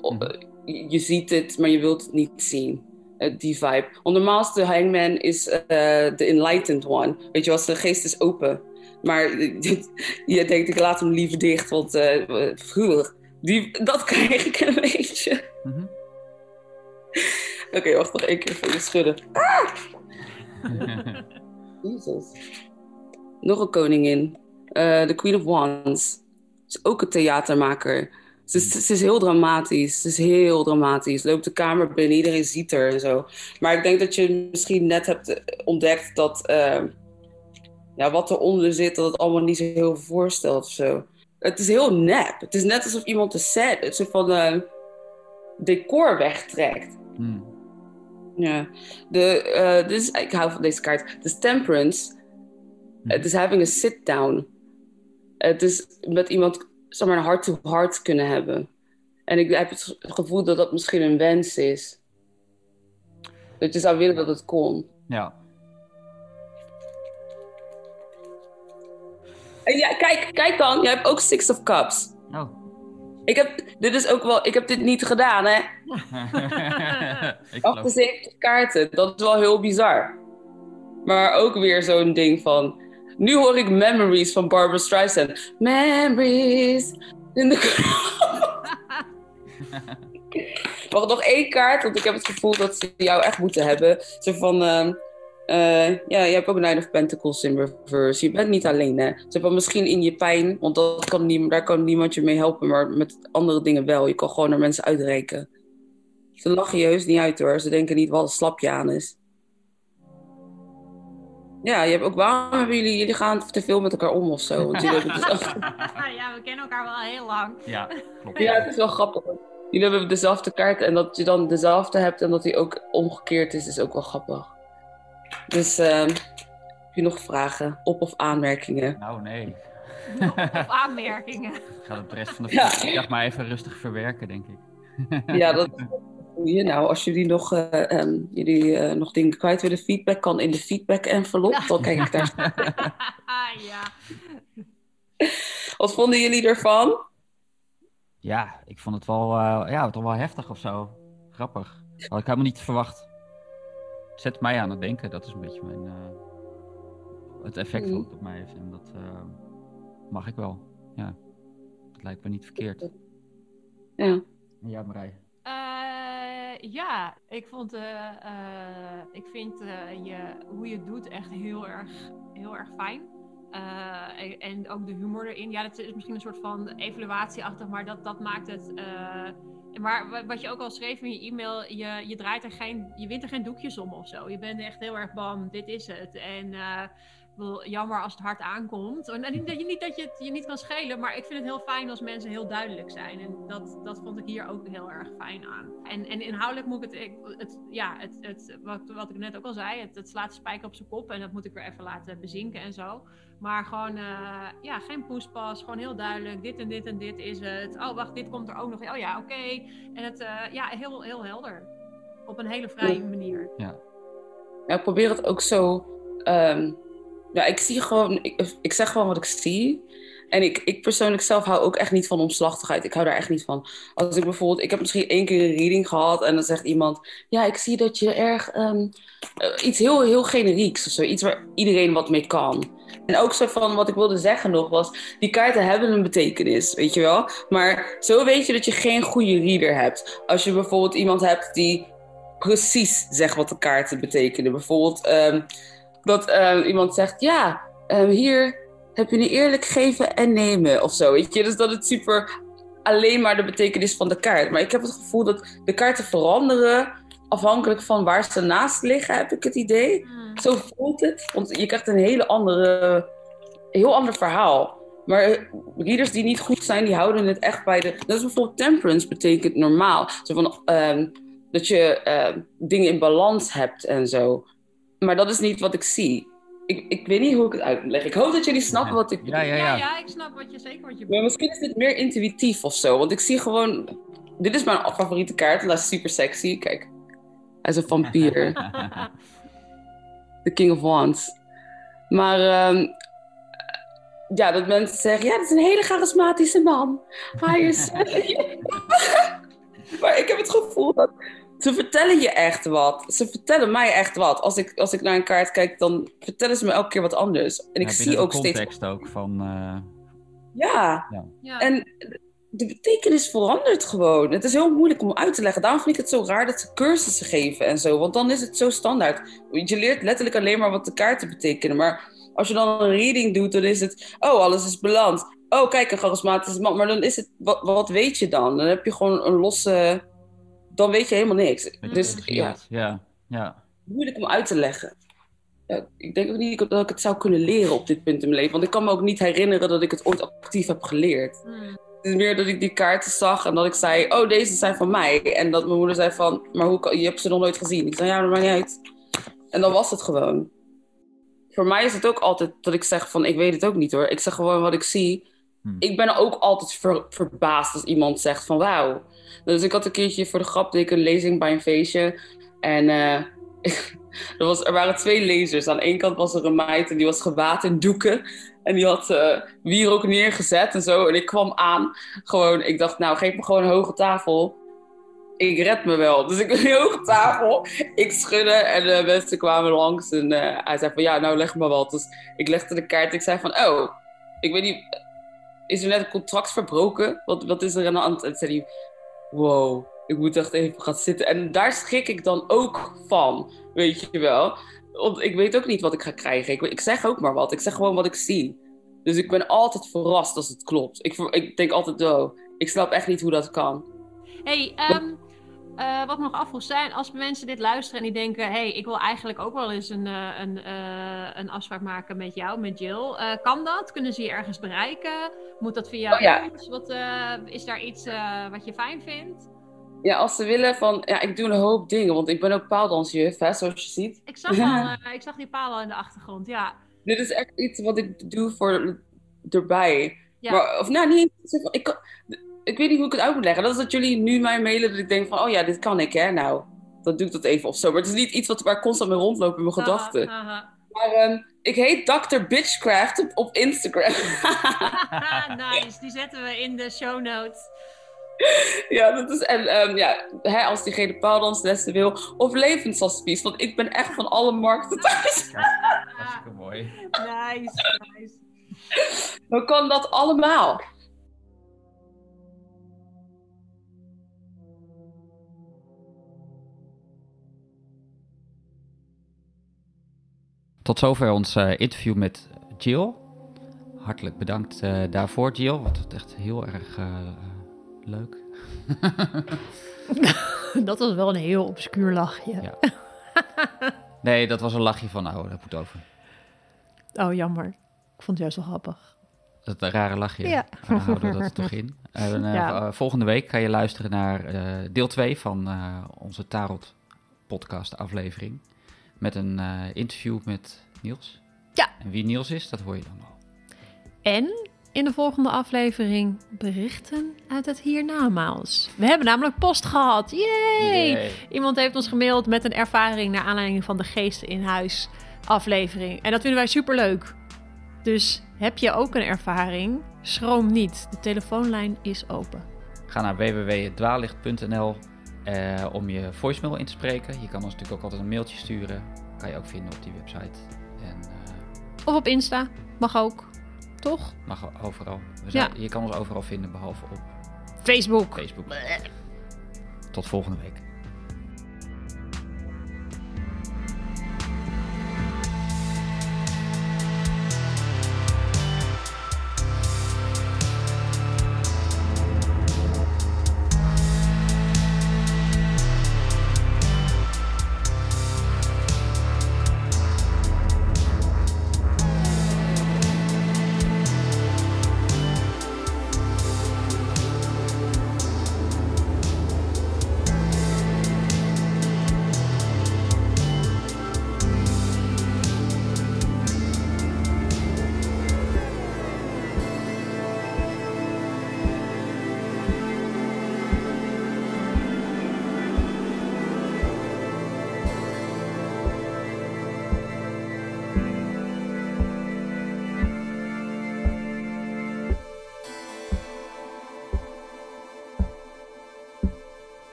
o- je ziet het, maar je wilt het niet zien. Die vibe. Want normaal is de Hangman is de enlightened one. Weet je, als de geest is open. Maar je denkt, ik laat hem liever dicht, want... eh, vroeger, die, dat krijg ik een beetje. Mhm. Oké, wacht nog één keer voor je schudden. Jezus. Nog een koningin. Eh, De Queen of Wands. Ze is ook een theatermaker. Ze is, ze is heel dramatisch. Ze is heel dramatisch. Loopt de kamer binnen, iedereen ziet haar en zo. Maar ik denk dat je misschien net hebt eh, ontdekt dat ja, wat eronder zit, dat het allemaal niet zo heel voorstelt of zo. Het is heel nep. Het is net alsof iemand de set, het soort van eh, decor wegtrekt. Hmm. Ja, de, dit is, ik hou van deze kaart. Het is Temperance. Het is having a sit-down. Het is met iemand, zeg maar, een heart-to-heart kunnen hebben. En ik heb het gevoel dat dat misschien een wens is. Dat je zou willen dat het kon. Ja. Ja, kijk, kijk dan. Je hebt ook Six of Cups. Oh. Ik heb, dit is ook wel, ik heb dit niet gedaan, hè. ik geloof 78 kaarten, dat is wel heel bizar. Maar ook weer zo'n ding van... Nu hoor ik Memories van Barbara Streisand. Memories in the Wacht, nog één kaart, want ik heb het gevoel dat ze jou echt moeten hebben. Zo van... ehm, eh, ja, je hebt ook Nine of Pentacles in reverse. Je bent niet alleen, hè. Zo van misschien in je pijn, want dat kan daar kan niemand je mee helpen. Maar met andere dingen wel. Je kan gewoon naar mensen uitreiken. Ze lachen je heus niet uit hoor. Ze denken niet wat een slapje aan is. Ja, je hebt ook waarom hebben jullie, jullie gaan te veel met elkaar om of zo? Want jullie hebben dus echt- ja, we kennen elkaar wel heel lang. Ja, klopt. ja, het is wel grappig. Jullie hebben dezelfde kaart en dat je dan dezelfde hebt en dat die ook omgekeerd is, is ook wel grappig. Dus ehm, heb je nog vragen, op- of aanmerkingen? Nou, nee. Of aanmerkingen. Ik ga de rest van de Ja. dag maar even rustig verwerken, denk ik. Ja, dat je nou, als jullie nog, eh, ehm, jullie, eh, nog dingen kwijt willen, feedback kan in de feedback envelop. Dan kijk ik daar. ja. Wat vonden jullie ervan? Ja, ik vond het wel, eh, ja, toch wel heftig of zo. Grappig. Had ik helemaal niet verwacht. Zet mij aan het denken. Dat is een beetje mijn, eh, het effect wat het op mij heeft. En dat eh, mag ik wel. Ja, dat lijkt me niet verkeerd. Ja. En Ja, Marij. Eh, ja, ik vond, eh, eh, ik vind eh, je, hoe je het doet echt heel erg, heel erg fijn. Eh, en, en ook de humor erin. Ja, dat is misschien een soort van evaluatieachtig, maar dat, dat maakt het. Maar wa- wat je ook al schreef in je e-mail, je, je draait er geen, je wint er geen doekjes om of zo. Je bent echt heel erg bam, dit is het. En eh, wel jammer als het hard aankomt. En niet dat je, niet dat je het je niet kan schelen, maar ik vind het heel fijn als mensen heel duidelijk zijn. En dat, dat vond ik hier ook heel erg fijn aan. En, en inhoudelijk moet ik het, ik, het ja, het, het, wat, wat ik net ook al zei, het, het slaat de spijker op zijn kop en dat moet ik weer even laten bezinken en zo. Maar gewoon, eh, ja, geen poespas, gewoon heel duidelijk, dit en dit en dit is het. Oh, wacht, dit komt er ook nog. Oh ja, oké. En het, eh, ja, heel, heel helder. Op een hele vrije manier. Ja. Ja, ik probeer het ook zo. ehm, ja, ik zie gewoon. Ik, ik zeg gewoon wat ik zie. En ik, ik persoonlijk zelf hou ook echt niet van omslachtigheid. Ik hou daar echt niet van. Als ik bijvoorbeeld. Ik heb misschien één keer een reading gehad. En dan zegt iemand. Ja, ik zie dat je erg. ehm, eh, iets heel, heel generieks of zo. Iets waar iedereen wat mee kan. En ook zo van wat ik wilde zeggen nog was. Die kaarten hebben een betekenis, weet je wel. Maar zo weet je dat je geen goede reader hebt. Als je bijvoorbeeld iemand hebt die precies zegt wat de kaarten betekenen. Bijvoorbeeld ehm, dat ehm, iemand zegt, ja, ehm, hier heb je een eerlijk geven en nemen of zo, weet je. Dus dat het super alleen maar de betekenis van de kaart. Maar ik heb het gevoel dat de kaarten veranderen afhankelijk van waar ze naast liggen, heb ik het idee. Zo voelt het, want je krijgt een hele andere, heel ander verhaal. Maar eh, readers die niet goed zijn, die houden het echt bij de... Dat is bijvoorbeeld temperance betekent normaal. Zo van, ehm, dat je dingen in balans hebt en zo. Maar dat is niet wat ik zie. Ik, ik weet niet hoe ik het uitleg. Ik hoop dat jullie snappen wat ik Ja, ja, Ja, ja. ja, ik snap wat je zeker wat je Maar bedoelt. misschien is dit meer intuïtief of zo. Want ik zie gewoon... Dit is mijn favoriete kaart. En dat is super sexy. Kijk. Hij is een vampier. The King of Wands. Maar ehm, ja, dat mensen zeggen, ja, dat is een hele charismatische man. Hij is... maar ik heb het gevoel dat ze vertellen je echt wat. Ze vertellen mij echt wat. Als ik, als ik naar een kaart kijk, dan vertellen ze me elke keer wat anders. En ik Ja, zie ook de steeds... context ook van... eh, Ja, Ja. en de betekenis verandert gewoon. Het is heel moeilijk om uit te leggen. Daarom vind ik het zo raar dat ze cursussen geven en zo. Want dan is het zo standaard. Je leert letterlijk alleen maar wat de kaarten betekenen. Maar als je dan een reading doet, dan is het... Oh, alles is beland. Oh, kijk, een charismatische man. Maar dan is het... Wat, wat weet je dan? Dan heb je gewoon een losse... Dan weet je helemaal niks. Dus ja, ja, ja. moeilijk om uit te leggen. Ja, ik denk ook niet dat ik het zou kunnen leren op dit punt in mijn leven. Want ik kan me ook niet herinneren dat ik het ooit actief heb geleerd. Hmm. Het is meer dat ik die kaarten zag en dat ik zei, oh, deze zijn van mij. En dat mijn moeder zei van, maar hoe, kan- je hebt ze nog nooit gezien. Ik zei, ja, dat maakt niet uit. En dan was het gewoon. Voor mij is het ook altijd dat ik zeg van, ik weet het ook niet hoor. Ik zeg gewoon wat ik zie. Hmm. Ik ben ook altijd ver- verbaasd als iemand zegt van, wauw. Dus ik had een keertje voor de grap, deed ik een lezing bij een feestje. En eh, er, was, er waren twee lezers. Aan één kant was er een meid en die was gewaad in doeken. En die had wier ook neergezet en zo. En ik kwam aan. Gewoon, ik dacht, nou, geef me gewoon een hoge tafel. Ik red me wel. Dus ik een hoge tafel. Ik schudde en de mensen kwamen langs. En eh, hij zei van, ja, nou, leg maar wat. Dus ik legde de kaart. Ik zei van, oh, ik weet niet... Is er net een contract verbroken? Wat, wat is er aan de hand? En zei hij, wow, ik moet echt even gaan zitten. En daar schrik ik dan ook van, weet je wel. Want ik weet ook niet wat ik ga krijgen. Ik, ik zeg ook maar wat. Ik zeg gewoon wat ik zie. Dus ik ben altijd verrast als het klopt. Ik, ik denk altijd, oh, ik snap echt niet hoe dat kan. Hey, ehm, eh, wat nog afvroeg zijn, als mensen dit luisteren en die denken, hey, ik wil eigenlijk ook wel eens een, eh, een, eh, een afspraak maken met jou, met Jill. Kan dat? Kunnen ze je ergens bereiken? Moet dat via Oh, ja. ons? Wat, is daar iets wat je fijn vindt? Ja, als ze willen van, ja, ik doe een hoop dingen. Want ik ben ook paaldansjuf, hè, zoals je ziet. Ik zag, al, ik zag die paal al in de achtergrond, ja. Dit is echt iets wat ik doe voor erbij. Ja. Maar, of nou, niet. Ik, ik weet niet hoe ik het uit moet leggen. Dat is dat jullie nu mij mailen dat ik denk van, oh ja, dit kan ik, hè. Nou, dan doe ik dat even of zo. Maar het is niet iets wat, waar ik constant mee rondloop in mijn gedachten. Aha. Maar ehm, ik heet Dr. Bitchcraft op, op Instagram. nice, die zetten we in de show notes. ja, dat is... En ehm, ja, hè, als diegene paaldanslessen wil. Of levensadvies. Want ik ben echt van alle markten thuis. Hartstikke mooi. Nice, nice. Dan kan dat allemaal. Tot zover ons eh, interview met Jill. Hartelijk bedankt eh, daarvoor, Jill. Wat het echt heel erg eh, leuk. Dat was wel een heel obscuur lachje. Ja. Nee, dat was een lachje van, oh, dat moet over. Oh, jammer. Ik vond het juist wel grappig. Dat rare lachje. Ja. Houden we dat er toch in. Ja. volgende week kan je luisteren naar deel 2 van onze Tarot podcast aflevering. Met een eh, interview met Niels. Ja. En wie Niels is, dat hoor je dan al. En in de volgende aflevering berichten uit het hiernamaals. We hebben namelijk post gehad. Yay! Yay. Iemand heeft ons gemaild met een ervaring naar aanleiding van de Geesten in Huis aflevering. En dat vinden wij superleuk. Dus heb je ook een ervaring? Schroom niet. De telefoonlijn is open. Ga naar www.dwaallicht.nl eh, om je voicemail in te spreken. Je kan ons natuurlijk ook altijd een mailtje sturen. Kan je ook vinden op die website. En eh, Of op Insta. Mag ook. Toch? mag overal. We zijn, Ja. Je kan ons overal vinden, behalve op Facebook. Facebook. Tot volgende week.